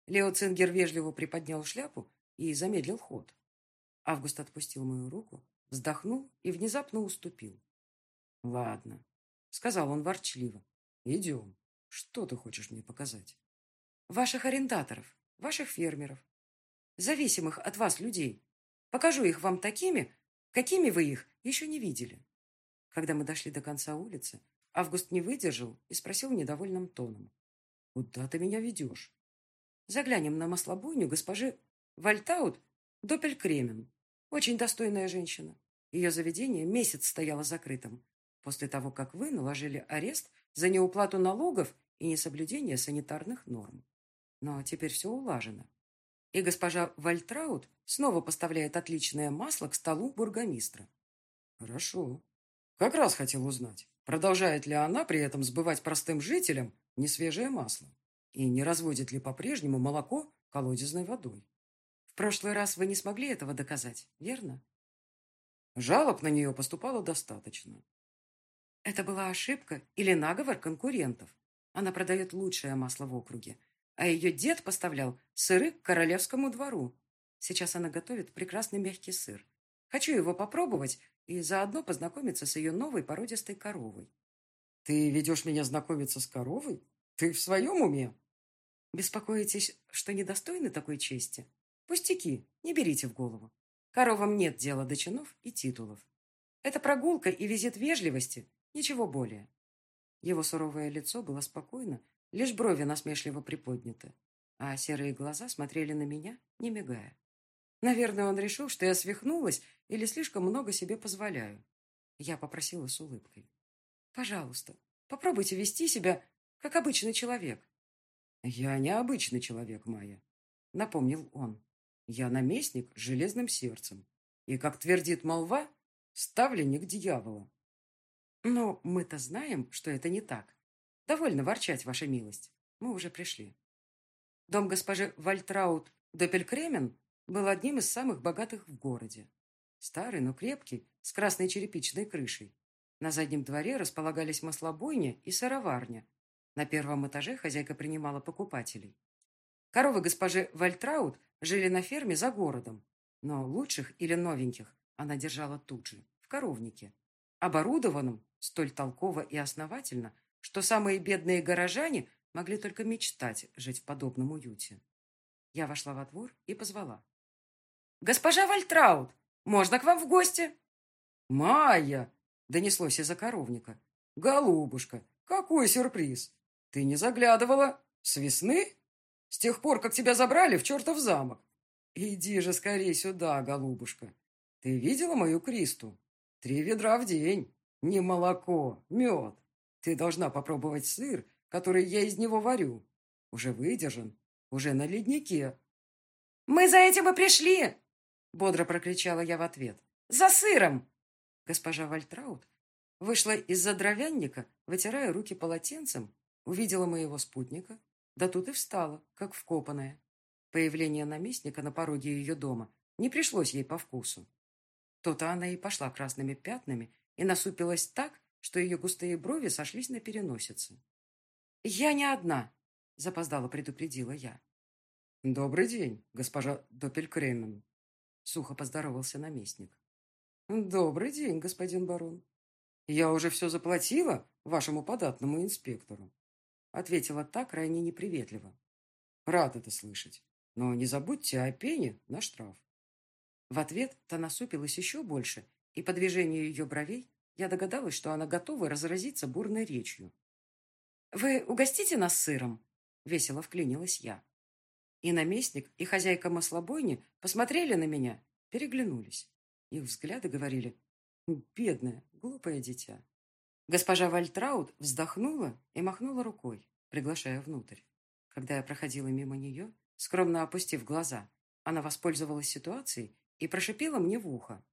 Лео Цингер вежливо приподнял шляпу и замедлил ход. Август отпустил мою руку, вздохнул и внезапно уступил. «Ладно», — сказал он ворчливо, — «идем. Что ты хочешь мне показать?» «Ваших арендаторов, ваших фермеров, зависимых от вас людей. Покажу их вам такими, какими вы их еще не видели». Когда мы дошли до конца улицы, Август не выдержал и спросил недовольным тоном. «Куда ты меня ведешь?» «Заглянем на маслобойню госпожи Вальтаут Доппелькремен. Очень достойная женщина. Ее заведение месяц стояло закрытым, после того, как вы наложили арест за неуплату налогов и несоблюдение санитарных норм. Но теперь все улажено. И госпожа Вальтраут снова поставляет отличное масло к столу бургомистра. Хорошо. Как раз хотел узнать, продолжает ли она при этом сбывать простым жителям несвежее масло и не разводит ли по-прежнему молоко колодезной водой. В прошлый раз вы не смогли этого доказать, верно? Жалоб на нее поступало достаточно. Это была ошибка или наговор конкурентов? Она продает лучшее масло в округе, а ее дед поставлял сыры к королевскому двору. Сейчас она готовит прекрасный мягкий сыр. Хочу его попробовать и заодно познакомиться с ее новой породистой коровой. Ты ведешь меня знакомиться с коровой? Ты в своем уме? Беспокоитесь, что недостойны такой чести? Пустяки, не берите в голову. Коровам нет дела до чинов и титулов. Это прогулка и визит вежливости, ничего более. Его суровое лицо было спокойно, лишь брови насмешливо приподняты, а серые глаза смотрели на меня, не мигая. Наверное, он решил, что я свихнулась или слишком много себе позволяю. Я попросила с улыбкой. «Пожалуйста, попробуйте вести себя, как обычный человек». «Я не обычный человек, Майя», — напомнил он. «Я наместник с железным сердцем. И, как твердит молва, ставленник дьявола». «Но мы-то знаем, что это не так. Довольно ворчать, ваша милость. Мы уже пришли». Дом госпожи Вальтраут Доппелькремен был одним из самых богатых в городе. Старый, но крепкий, с красной черепичной крышей. На заднем дворе располагались маслобойня и сыроварня. На первом этаже хозяйка принимала покупателей. Коровы госпожи Вальтраут жили на ферме за городом, но лучших или новеньких она держала тут же, в коровнике, оборудованном столь толково и основательно, что самые бедные горожане могли только мечтать жить в подобном уюте. Я вошла во двор и позвала. «Госпожа Вальтраут, можно к вам в гости?» «Майя!» Донеслось из-за коровника. «Голубушка, какой сюрприз! Ты не заглядывала? С весны? С тех пор, как тебя забрали в чертов замок? Иди же скорее сюда, голубушка. Ты видела мою Кристу? Три ведра в день. Не молоко, мед. Ты должна попробовать сыр, который я из него варю. Уже выдержан, уже на леднике». «Мы за этим и пришли!» Бодро прокричала я в ответ. «За сыром!» Госпожа Вальтраут вышла из-за дровянника, вытирая руки полотенцем, увидела моего спутника, да тут и встала, как вкопанная. Появление наместника на пороге ее дома не пришлось ей по вкусу. То-то она и пошла красными пятнами и насупилась так, что ее густые брови сошлись на переносице. «Я не одна», — запоздало предупредила я. «Добрый день, госпожа Доппелькремен», — сухо поздоровался наместник. «Добрый день, господин барон. Я уже все заплатила вашему податному инспектору», ответила так крайне неприветливо. «Рад это слышать, но не забудьте о пене на штраф». В ответ та насупилась еще больше, и по движению ее бровей я догадалась, что она готова разразиться бурной речью. «Вы угостите нас сыром?» — весело вклинилась я. И наместник, и хозяйка маслобойни посмотрели на меня, переглянулись. Их взгляды говорили «Бедное, глупое дитя». Госпожа Вальтраут вздохнула и махнула рукой, приглашая внутрь. Когда я проходила мимо нее, скромно опустив глаза, она воспользовалась ситуацией и прошипела мне в ухо.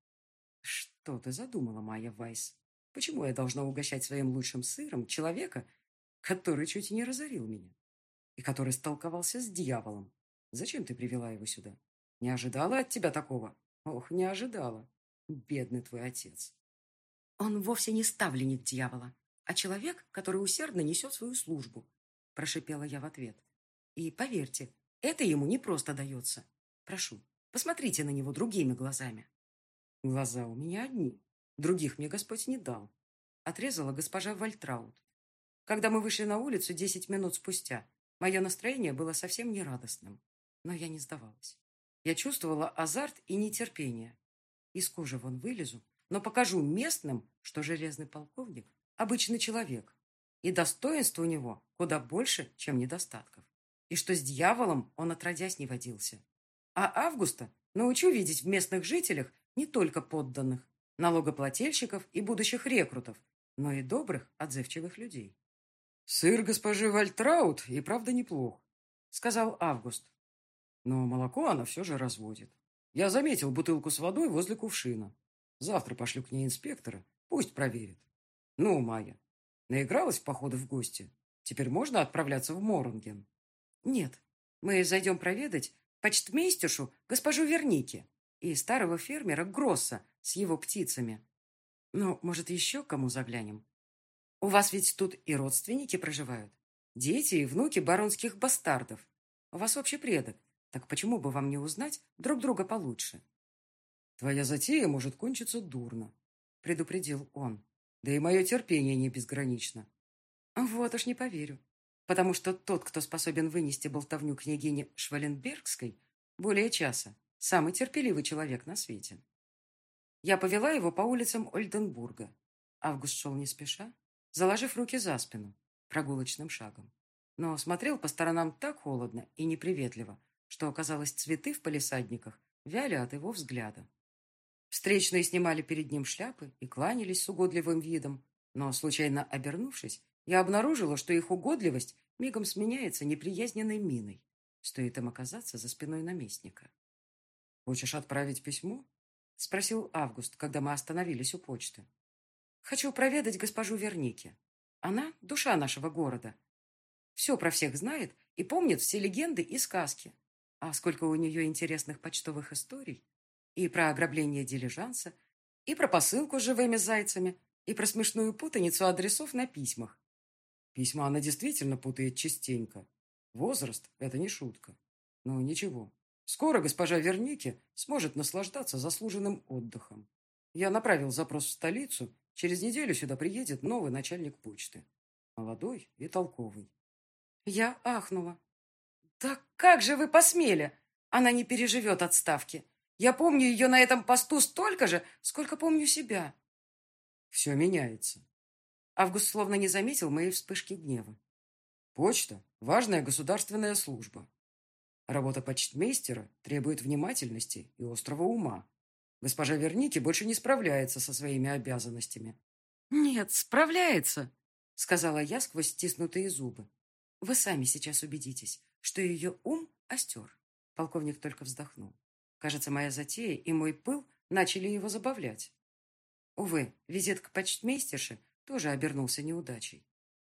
«Что ты задумала, Майя Вайс? Почему я должна угощать своим лучшим сыром человека, который чуть не разорил меня и который столковался с дьяволом? Зачем ты привела его сюда? Не ожидала от тебя такого?» Ох, не ожидала. Бедный твой отец. Он вовсе не ставленник дьявола, а человек, который усердно несет свою службу, прошипела я в ответ. И поверьте, это ему не просто дается. Прошу, посмотрите на него другими глазами. Глаза у меня одни, других мне Господь не дал, отрезала госпожа Вальтраут. Когда мы вышли на улицу десять минут спустя, мое настроение было совсем нерадостным, но я не сдавалась. Я чувствовала азарт и нетерпение. Из кожи вон вылезу, но покажу местным, что железный полковник – обычный человек, и достоинств у него куда больше, чем недостатков, и что с дьяволом он отродясь не водился. А Августа научу видеть в местных жителях не только подданных, налогоплательщиков и будущих рекрутов, но и добрых, отзывчивых людей. «Сыр госпожи Вальтраут и правда неплох», — сказал Август. Но молоко она все же разводит. Я заметил бутылку с водой возле кувшина. Завтра пошлю к ней инспектора, пусть проверит. Ну, Майя, наигралась в походы в гости? Теперь можно отправляться в Моронген? Нет, мы зайдем проведать почтмейстершу госпожу Верники и старого фермера Гросса с его птицами. Ну, может, еще кому заглянем? У вас ведь тут и родственники проживают. Дети и внуки баронских бастардов. У вас общий предок. Так почему бы вам не узнать друг друга получше? Твоя затея может кончиться дурно, предупредил он. Да и мое терпение не безгранично. Вот уж не поверю. Потому что тот, кто способен вынести болтовню княгини Шваленбергской более часа, самый терпеливый человек на свете. Я повела его по улицам Ольденбурга. Август шел не спеша, заложив руки за спину, прогулочным шагом. Но смотрел по сторонам так холодно и неприветливо, что, оказалось, цветы в палисадниках вяли от его взгляда. Встречные снимали перед ним шляпы и кланялись с угодливым видом, но, случайно обернувшись, я обнаружила, что их угодливость мигом сменяется неприязненной миной. Стоит им оказаться за спиной наместника. «Хочешь отправить письмо?» — спросил Август, когда мы остановились у почты. «Хочу проведать госпожу Верники. Она — душа нашего города. Все про всех знает и помнит все легенды и сказки. А сколько у нее интересных почтовых историй. И про ограбление дилижанса, и про посылку с живыми зайцами, и про смешную путаницу адресов на письмах. Письма она действительно путает частенько. Возраст – это не шутка. Но ничего. Скоро госпожа Верники сможет наслаждаться заслуженным отдыхом. Я направил запрос в столицу. Через неделю сюда приедет новый начальник почты. Молодой и толковый. Я ахнула. «Да как же вы посмели? Она не переживет отставки. Я помню ее на этом посту столько же, сколько помню себя». «Все меняется». Август словно не заметил моей вспышки гнева. «Почта – важная государственная служба. Работа почтмейстера требует внимательности и острого ума. Госпожа Верники больше не справляется со своими обязанностями». «Нет, справляется», — сказала я сквозь стиснутые зубы. «Вы сами сейчас убедитесь что ее ум остер. Полковник только вздохнул. Кажется, моя затея и мой пыл начали его забавлять. Увы, визит к почтмейстерше тоже обернулся неудачей.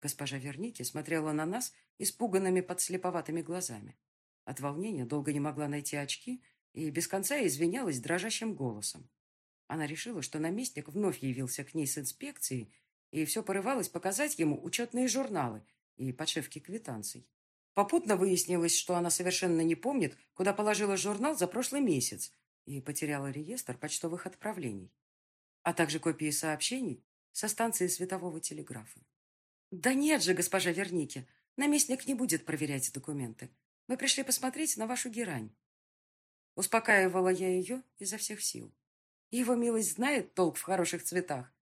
Госпожа Верники смотрела на нас испуганными подслеповатыми глазами. От волнения долго не могла найти очки и без конца извинялась дрожащим голосом. Она решила, что наместник вновь явился к ней с инспекцией и все порывалось показать ему учетные журналы и подшивки квитанций. Попутно выяснилось, что она совершенно не помнит, куда положила журнал за прошлый месяц и потеряла реестр почтовых отправлений, а также копии сообщений со станции светового телеграфа. «Да нет же, госпожа Верники, наместник не будет проверять документы. Мы пришли посмотреть на вашу герань». Успокаивала я ее изо всех сил. Его милость знает толк в хороших цветах.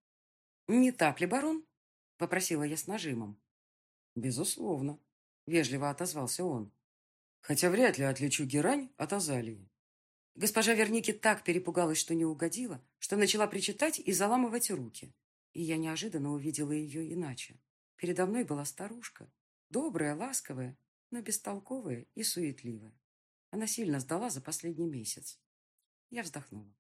«Не так ли, барон?» — попросила я с нажимом. «Безусловно», Вежливо отозвался он. Хотя вряд ли отличу герань от азалии. Госпожа Верники так перепугалась, что не угодила, что начала причитать и заламывать руки. И я неожиданно увидела ее иначе. Передо мной была старушка, добрая, ласковая, но бестолковая и суетливая. Она сильно сдала за последний месяц. Я вздохнула.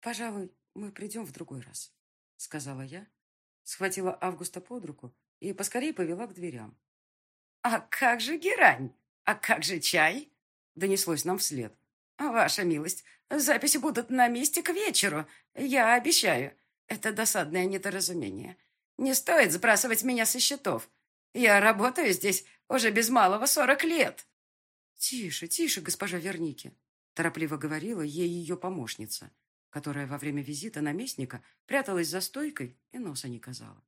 «Пожалуй, мы придем в другой раз», — сказала я, схватила Августа под руку и поскорее повела к дверям. «А как же герань? А как же чай?» Донеслось нам вслед. «Ваша милость, записи будут на месте к вечеру. Я обещаю. Это досадное недоразумение. Не стоит сбрасывать меня со счетов. Я работаю здесь уже без малого сорок лет». «Тише, тише, госпожа Верники», — торопливо говорила ей ее помощница, которая во время визита наместника пряталась за стойкой и носа не казала.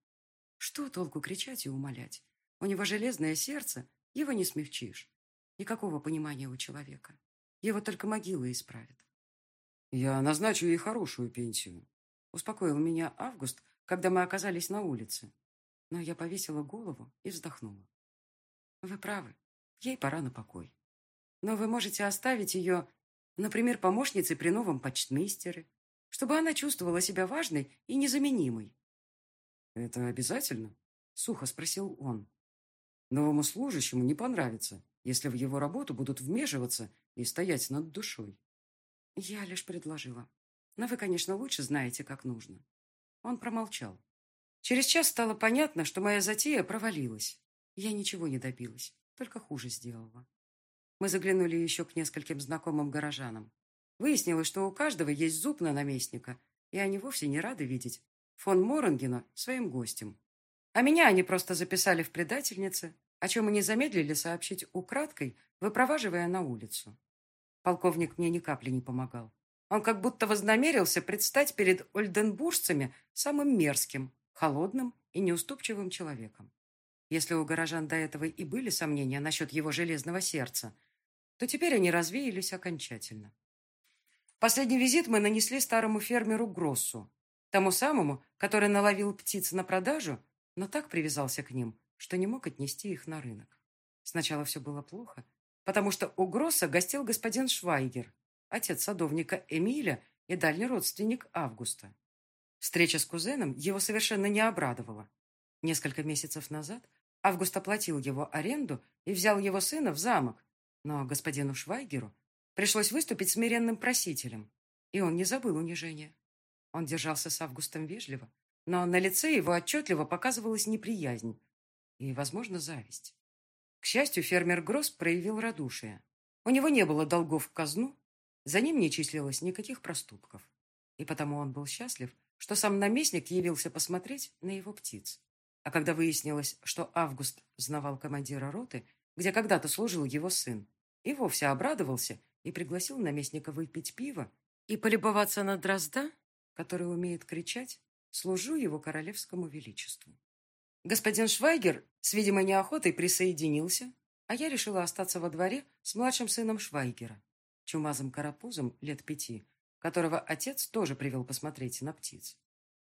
«Что толку кричать и умолять? У него железное сердце, его не смягчишь. Никакого понимания у человека. Его только могила исправит. «Я назначу ей хорошую пенсию», — успокоил меня Август, когда мы оказались на улице. Но я повесила голову и вздохнула. «Вы правы, ей пора на покой. Но вы можете оставить ее, например, помощницей при новом почтмейстере, чтобы она чувствовала себя важной и незаменимой». «Это обязательно?» — сухо спросил он. Новому служащему не понравится, если в его работу будут вмешиваться и стоять над душой. Я лишь предложила. Но вы, конечно, лучше знаете, как нужно. Он промолчал. Через час стало понятно, что моя затея провалилась. Я ничего не добилась, только хуже сделала. Мы заглянули еще к нескольким знакомым горожанам. Выяснилось, что у каждого есть зуб на наместника, и они вовсе не рады видеть фон Морангена своим гостем. А меня они просто записали в предательнице о чем и не замедлили сообщить украдкой, выпроваживая на улицу. Полковник мне ни капли не помогал. Он как будто вознамерился предстать перед ольденбуржцами самым мерзким, холодным и неуступчивым человеком. Если у горожан до этого и были сомнения насчет его железного сердца, то теперь они развеялись окончательно. Последний визит мы нанесли старому фермеру Гроссу, тому самому, который наловил птиц на продажу, но так привязался к ним, что не мог отнести их на рынок. Сначала все было плохо, потому что у Гросса гостил господин Швайгер, отец садовника Эмиля и дальний родственник Августа. Встреча с кузеном его совершенно не обрадовала. Несколько месяцев назад Август оплатил его аренду и взял его сына в замок, но господину Швайгеру пришлось выступить смиренным просителем, и он не забыл унижения. Он держался с Августом вежливо, но на лице его отчетливо показывалась неприязнь и, возможно, зависть. К счастью, фермер Гросс проявил радушие. У него не было долгов в казну, за ним не числилось никаких проступков. И потому он был счастлив, что сам наместник явился посмотреть на его птиц. А когда выяснилось, что Август знавал командира роты, где когда-то служил его сын, и вовсе обрадовался и пригласил наместника выпить пиво и полюбоваться на дрозда, который умеет кричать «Служу его королевскому величеству». Господин Швайгер с видимой неохотой присоединился, а я решила остаться во дворе с младшим сыном Швайгера, чумазым карапузом лет пяти, которого отец тоже привел посмотреть на птиц.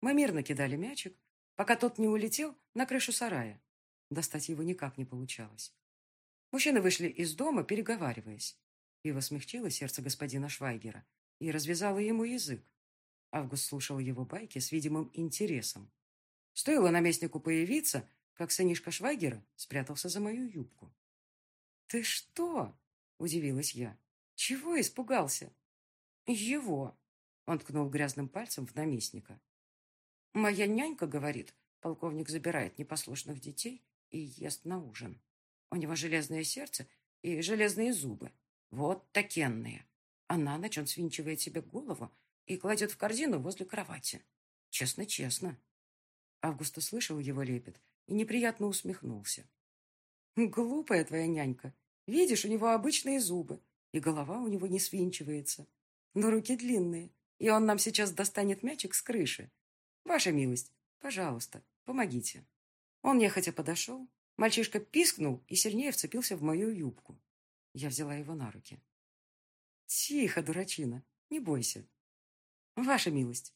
Мы мирно кидали мячик, пока тот не улетел на крышу сарая. Достать его никак не получалось. Мужчины вышли из дома, переговариваясь. Пиво смягчило сердце господина Швайгера и развязало ему язык. Август слушал его байки с видимым интересом. Стоило наместнику появиться, как сынишка Швайгера спрятался за мою юбку. «Ты что?» – удивилась я. «Чего испугался?» «Его!» – он ткнул грязным пальцем в наместника. «Моя нянька говорит, полковник забирает непослушных детей и ест на ужин. У него железное сердце и железные зубы. Вот такенные. А на ночь свинчивает себе голову и кладет в корзину возле кровати. Честно-честно». Август услышал его лепет и неприятно усмехнулся. «Глупая твоя нянька. Видишь, у него обычные зубы, и голова у него не свинчивается. Но руки длинные, и он нам сейчас достанет мячик с крыши. Ваша милость, пожалуйста, помогите». Он нехотя подошел, мальчишка пискнул и сильнее вцепился в мою юбку. Я взяла его на руки. «Тихо, дурачина, не бойся. Ваша милость,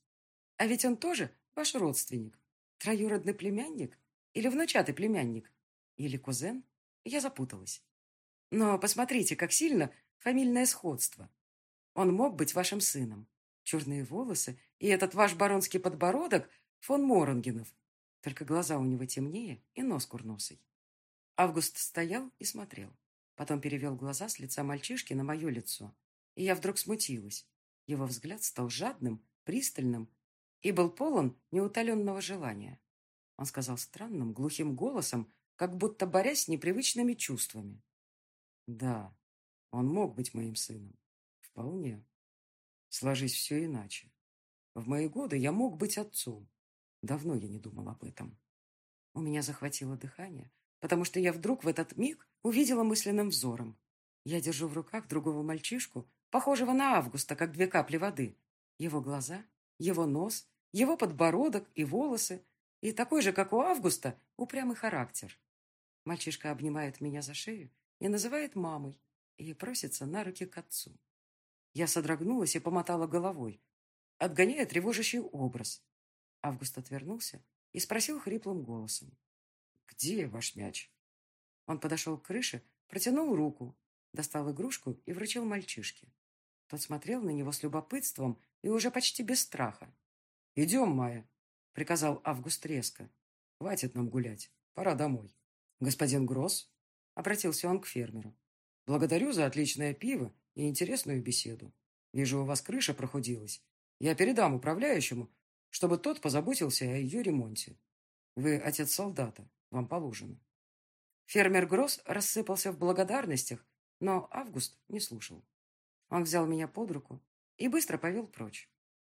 а ведь он тоже ваш родственник. Троюродный племянник? Или внучатый племянник? Или кузен? Я запуталась. Но посмотрите, как сильно фамильное сходство. Он мог быть вашим сыном. Черные волосы и этот ваш баронский подбородок фон Моронгенов. Только глаза у него темнее и нос курносый. Август стоял и смотрел. Потом перевел глаза с лица мальчишки на мое лицо. И я вдруг смутилась. Его взгляд стал жадным, пристальным и был полон неутоленного желания. Он сказал странным, глухим голосом, как будто борясь с непривычными чувствами. Да, он мог быть моим сыном. Вполне. Сложись все иначе. В мои годы я мог быть отцом. Давно я не думал об этом. У меня захватило дыхание, потому что я вдруг в этот миг увидела мысленным взором. Я держу в руках другого мальчишку, похожего на Августа, как две капли воды. Его глаза, его нос, его подбородок и волосы, и такой же, как у Августа, упрямый характер. Мальчишка обнимает меня за шею и называет мамой, и просится на руки к отцу. Я содрогнулась и помотала головой, отгоняя тревожащий образ. Август отвернулся и спросил хриплым голосом. «Где ваш мяч?» Он подошел к крыше, протянул руку, достал игрушку и вручил мальчишке. Тот смотрел на него с любопытством и уже почти без страха. «Идем, Майя», — приказал Август резко. «Хватит нам гулять. Пора домой». «Господин Гросс», — обратился он к фермеру, «благодарю за отличное пиво и интересную беседу. Вижу, у вас крыша прохудилась. Я передам управляющему, чтобы тот позаботился о ее ремонте. Вы отец солдата, вам положено». Фермер Гросс рассыпался в благодарностях, но Август не слушал. Он взял меня под руку и быстро повел прочь.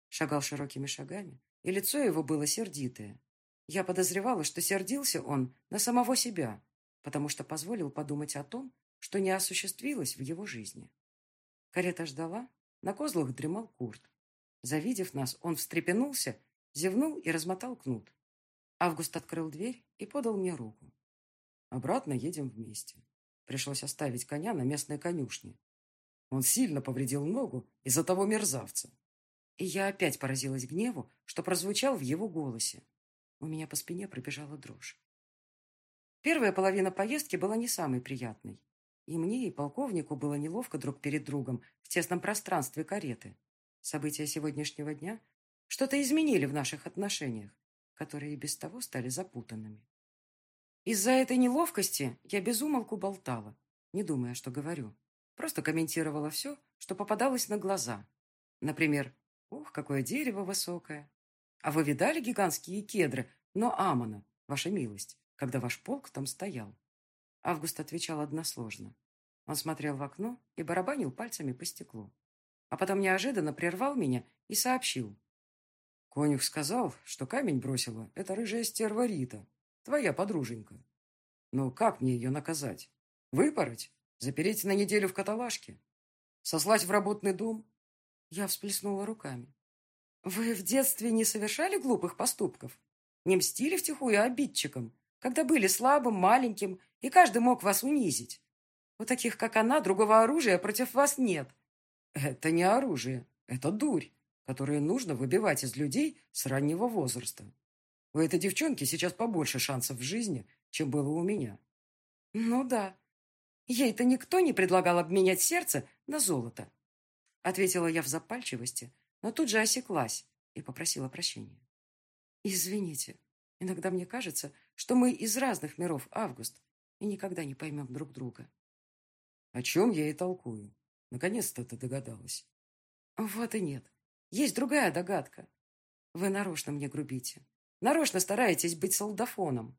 Шагал широкими шагами, и лицо его было сердитое. Я подозревала, что сердился он на самого себя, потому что позволил подумать о том, что не осуществилось в его жизни. Карета ждала, на козлах дремал Курт. Завидев нас, он встрепенулся, зевнул и размотал кнут. Август открыл дверь и подал мне руку. Обратно едем вместе. Пришлось оставить коня на местной конюшне. Он сильно повредил ногу из-за того мерзавца. И я опять поразилась гневу, что прозвучал в его голосе. У меня по спине пробежала дрожь. Первая половина поездки была не самой приятной. И мне, и полковнику было неловко друг перед другом в тесном пространстве кареты. События сегодняшнего дня что-то изменили в наших отношениях, которые и без того стали запутанными. Из-за этой неловкости я безумолку болтала, не думая, что говорю. Просто комментировала все, что попадалось на глаза. Например, «Ух, какое дерево высокое!» «А вы видали гигантские кедры, но Амона, ваша милость, когда ваш полк там стоял?» Август отвечал односложно. Он смотрел в окно и барабанил пальцами по стеклу. А потом неожиданно прервал меня и сообщил. Конюх сказал, что камень бросила эта рыжая стерва Рита, твоя подруженька. Ну, как мне ее наказать? Выпороть? Запереть на неделю в каталажке? Сослать в работный дом? Я всплеснула руками. Вы в детстве не совершали глупых поступков? Не мстили втихую обидчикам, когда были слабым, маленьким и каждый мог вас унизить. У таких, как она, другого оружия против вас нет. Это не оружие, это дурь, которую нужно выбивать из людей с раннего возраста. У этой девчонки сейчас побольше шансов в жизни, чем было у меня. Ну да. Ей-то никто не предлагал обменять сердце на золото. Ответила я в запальчивости, но тут же осеклась и попросила прощения. Извините, иногда мне кажется, что мы из разных миров, Август, и никогда не поймем друг друга. О чем я и толкую. Наконец-то ты догадалась. Вот и нет. Есть другая догадка. Вы нарочно мне грубите. Нарочно стараетесь быть солдафоном.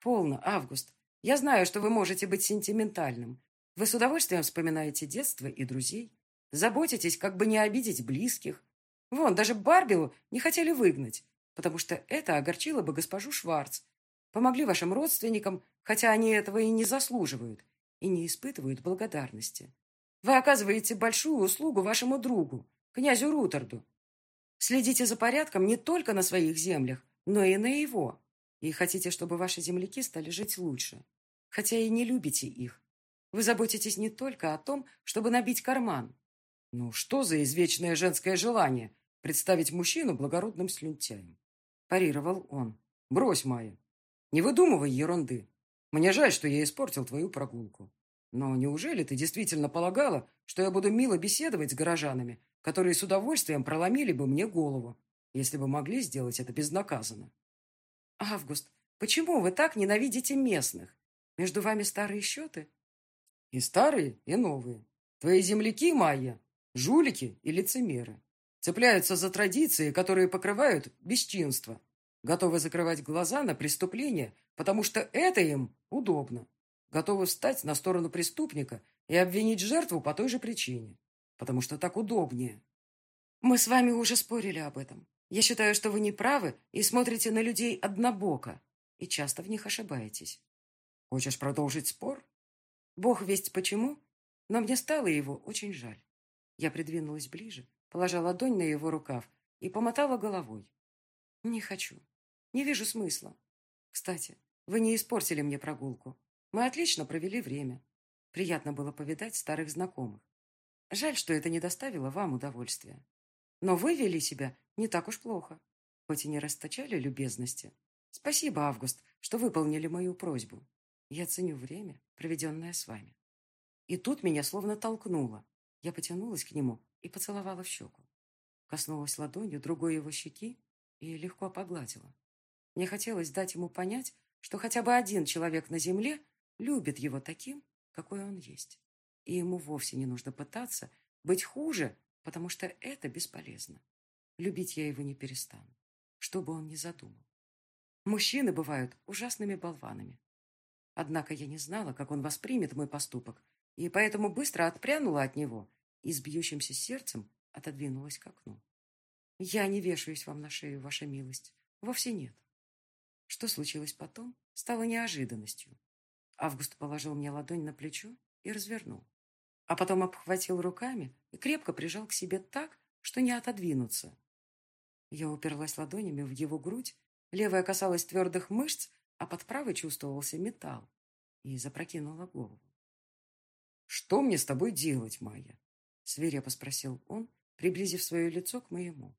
Полно, Август. Я знаю, что вы можете быть сентиментальным. Вы с удовольствием вспоминаете детство и друзей. Заботитесь, как бы не обидеть близких. Вон, даже Барбилу не хотели выгнать, потому что это огорчило бы госпожу Шварц. Помогли вашим родственникам, хотя они этого и не заслуживают и не испытывают благодарности. Вы оказываете большую услугу вашему другу, князю Рутерду. Следите за порядком не только на своих землях, но и на его. И хотите, чтобы ваши земляки стали жить лучше. Хотя и не любите их. Вы заботитесь не только о том, чтобы набить карман. Ну, что за извечное женское желание представить мужчину благородным слюнтяем? Парировал он. Брось, Майя. Не выдумывай ерунды. Мне жаль, что я испортил твою прогулку. Но неужели ты действительно полагала, что я буду мило беседовать с горожанами, которые с удовольствием проломили бы мне голову, если бы могли сделать это безнаказанно? Август, почему вы так ненавидите местных? Между вами старые счеты? И старые, и новые. Твои земляки, Майя, жулики и лицемеры. Цепляются за традиции, которые покрывают бесчинство. Готовы закрывать глаза на преступления, потому что это им удобно. Готовы встать на сторону преступника и обвинить жертву по той же причине. Потому что так удобнее. Мы с вами уже спорили об этом. Я считаю, что вы не правы и смотрите на людей однобоко. И часто в них ошибаетесь. Хочешь продолжить спор? Бог весть почему, но мне стало его очень жаль. Я придвинулась ближе, положила ладонь на его рукав и помотала головой. Не хочу. Не вижу смысла. Кстати, вы не испортили мне прогулку. Мы отлично провели время. Приятно было повидать старых знакомых. Жаль, что это не доставило вам удовольствия. Но вы вели себя не так уж плохо, хоть и не расточали любезности. Спасибо, Август, что выполнили мою просьбу. Я ценю время, проведенное с вами. И тут меня словно толкнуло. Я потянулась к нему и поцеловала в щеку. Коснулась ладонью другой его щеки и легко погладила. Мне хотелось дать ему понять, что хотя бы один человек на земле любит его таким, какой он есть. И ему вовсе не нужно пытаться быть хуже, потому что это бесполезно. Любить я его не перестану, что бы он ни задумал. Мужчины бывают ужасными болванами. Однако я не знала, как он воспримет мой поступок, и поэтому быстро отпрянула от него и с бьющимся сердцем отодвинулась к окну. Я не вешаюсь вам на шею, ваша милость. Вовсе нет. Что случилось потом, стало неожиданностью. Август положил мне ладонь на плечо и развернул. А потом обхватил руками и крепко прижал к себе так, что не отодвинуться. Я уперлась ладонями в его грудь, левая касалась твердых мышц, а под правой чувствовался металл, и запрокинула голову. «Что мне с тобой делать, Майя?» — свирепо спросил он, приблизив свое лицо к моему.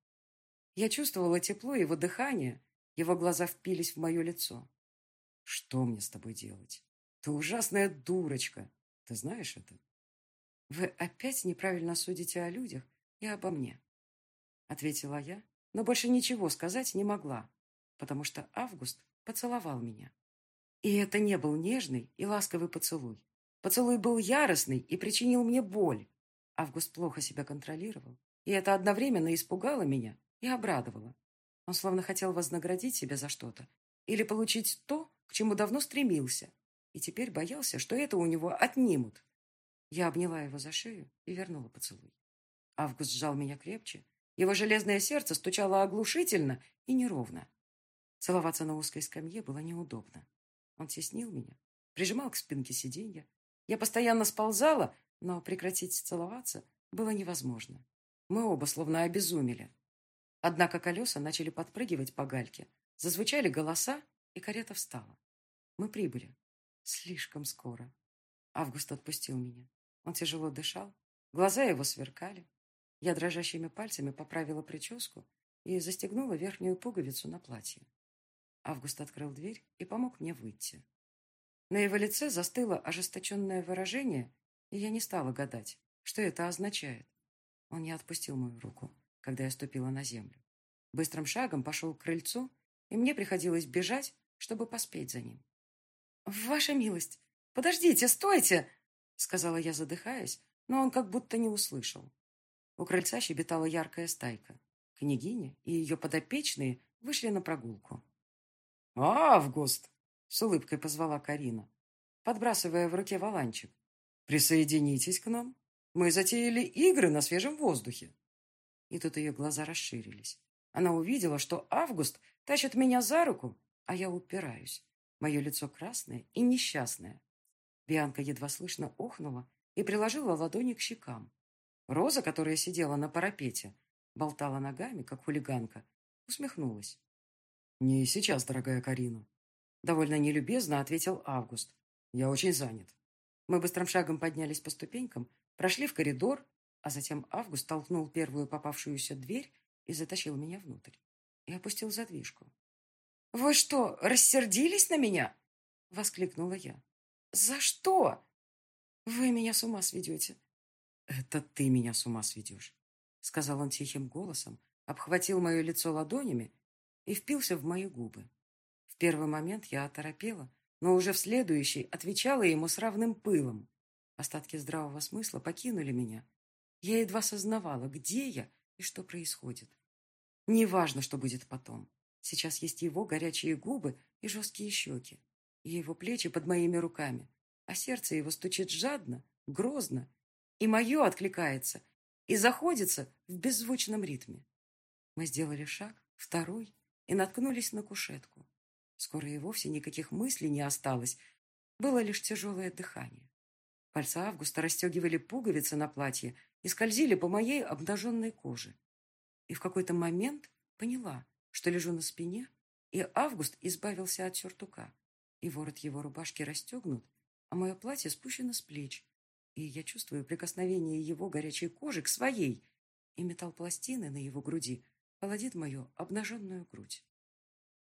Я чувствовала тепло его дыхания, его глаза впились в мое лицо. «Что мне с тобой делать? Ты ужасная дурочка. Ты знаешь это?» «Вы опять неправильно судите о людях и обо мне», — ответила я, но больше ничего сказать не могла, потому что Август поцеловал меня. И это не был нежный и ласковый поцелуй. Поцелуй был яростный и причинил мне боль. Август плохо себя контролировал, и это одновременно испугало меня и обрадовало. Он словно хотел вознаградить себя за что-то или получить то, к чему давно стремился, и теперь боялся, что это у него отнимут. Я обняла его за шею и вернула поцелуй. Август сжал меня крепче. Его железное сердце стучало оглушительно и неровно. Целоваться на узкой скамье было неудобно. Он теснил меня, прижимал к спинке сиденья. Я постоянно сползала, но прекратить целоваться было невозможно. Мы оба словно обезумели. Однако колеса начали подпрыгивать по гальке, зазвучали голоса, и карета встала. Мы прибыли. Слишком скоро. Август отпустил меня. Он тяжело дышал, глаза его сверкали. Я дрожащими пальцами поправила прическу и застегнула верхнюю пуговицу на платье. Август открыл дверь и помог мне выйти. На его лице застыло ожесточенное выражение, и я не стала гадать, что это означает. Он не отпустил мою руку, когда я ступила на землю. Быстрым шагом пошел к крыльцу, и мне приходилось бежать, чтобы поспеть за ним. «Ваша милость! Подождите, стойте!» сказала я, задыхаясь, но он как будто не услышал. У крыльца щебетала яркая стайка. Княгиня и ее подопечные вышли на прогулку. «Август!» — с улыбкой позвала Карина, подбрасывая в руке валанчик. «Присоединитесь к нам. Мы затеяли игры на свежем воздухе». И тут ее глаза расширились. Она увидела, что Август тащит меня за руку, а я упираюсь. Мое лицо красное и несчастное. Бианка едва слышно охнула и приложила ладони к щекам. Роза, которая сидела на парапете, болтала ногами, как хулиганка, усмехнулась. «Не сейчас, дорогая Карина», — довольно нелюбезно ответил Август. «Я очень занят». Мы быстрым шагом поднялись по ступенькам, прошли в коридор, а затем Август толкнул первую попавшуюся дверь и затащил меня внутрь. И опустил задвижку. «Вы что, рассердились на меня?» — воскликнула я. «За что?» «Вы меня с ума сведете». «Это ты меня с ума сведешь», — сказал он тихим голосом, обхватил мое лицо ладонями и впился в мои губы. В первый момент я оторопела, но уже в следующий отвечала ему с равным пылом. Остатки здравого смысла покинули меня. Я едва сознавала, где я и что происходит. Неважно, что будет потом. Сейчас есть его горячие губы и жесткие щеки, и его плечи под моими руками, а сердце его стучит жадно, грозно, и мое откликается и заходится в беззвучном ритме. Мы сделали шаг, второй, и наткнулись на кушетку. Скоро и вовсе никаких мыслей не осталось, было лишь тяжелое дыхание. Пальцы Августа расстегивали пуговицы на платье и скользили по моей обнаженной коже. И в какой-то момент поняла, что лежу на спине, и Август избавился от сюртука, и ворот его рубашки расстегнут, а мое платье спущено с плеч, и я чувствую прикосновение его горячей кожи к своей, и металл пластины на его груди холодит мою обнаженную грудь.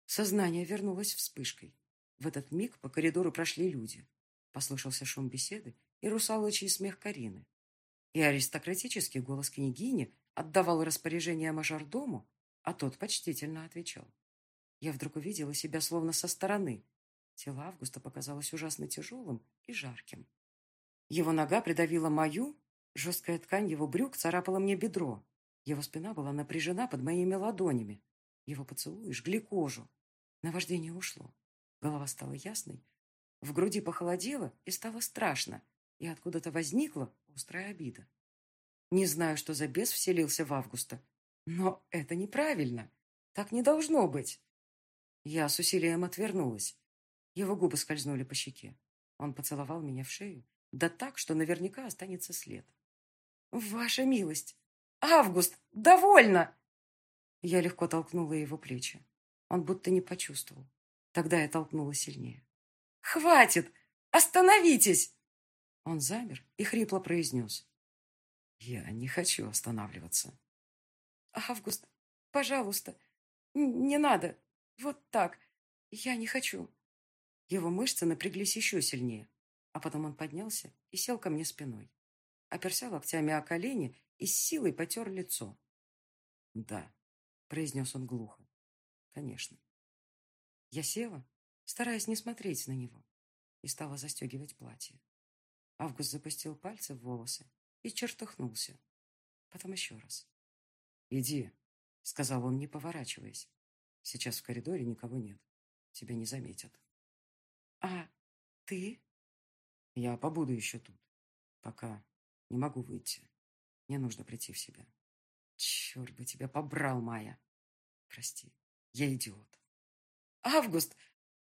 Сознание вернулось вспышкой. В этот миг по коридору прошли люди. Послышался шум беседы и русалочий смех Карины. И аристократический голос княгини отдавал распоряжение мажордому, а тот почтительно отвечал. Я вдруг увидела себя словно со стороны. Тело Августа показалось ужасно тяжелым и жарким. Его нога придавила мою, жесткая ткань его брюк царапала мне бедро. Его спина была напряжена под моими ладонями. Его поцелуи жгли кожу. Наваждение ушло. Голова стала ясной. В груди похолодело и стало страшно. И откуда-то возникла острая обида. Не знаю, что за бес вселился в Августа. Но это неправильно. Так не должно быть. Я с усилием отвернулась. Его губы скользнули по щеке. Он поцеловал меня в шею, да так, что наверняка останется след. «Ваша милость! Август! Довольно!» Я легко толкнула его плечи. Он будто не почувствовал. Тогда я толкнула сильнее. «Хватит! Остановитесь!» Он замер и хрипло произнес. «Я не хочу останавливаться». «Август, пожалуйста, не надо. Вот так. Я не хочу». Его мышцы напряглись еще сильнее, а потом он поднялся и сел ко мне спиной. Оперся локтями о колени и с силой потер лицо. «Да», — произнес он глухо. «Конечно». Я села, стараясь не смотреть на него, и стала застегивать платье. Август запустил пальцы в волосы и чертыхнулся. Потом еще раз. «Иди», — сказал он, не поворачиваясь. «Сейчас в коридоре никого нет. Тебя не заметят». «А ты?» «Я побуду еще тут. Пока не могу выйти. Мне нужно прийти в себя». «Черт бы тебя побрал, Майя!» «Прости, я идиот». «Август,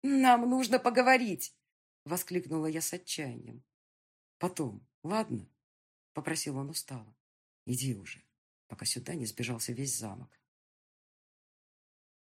нам нужно поговорить!» Воскликнула я с отчаянием. «Потом, ладно?» Попросил он устало. «Иди уже, пока сюда не сбежался весь замок».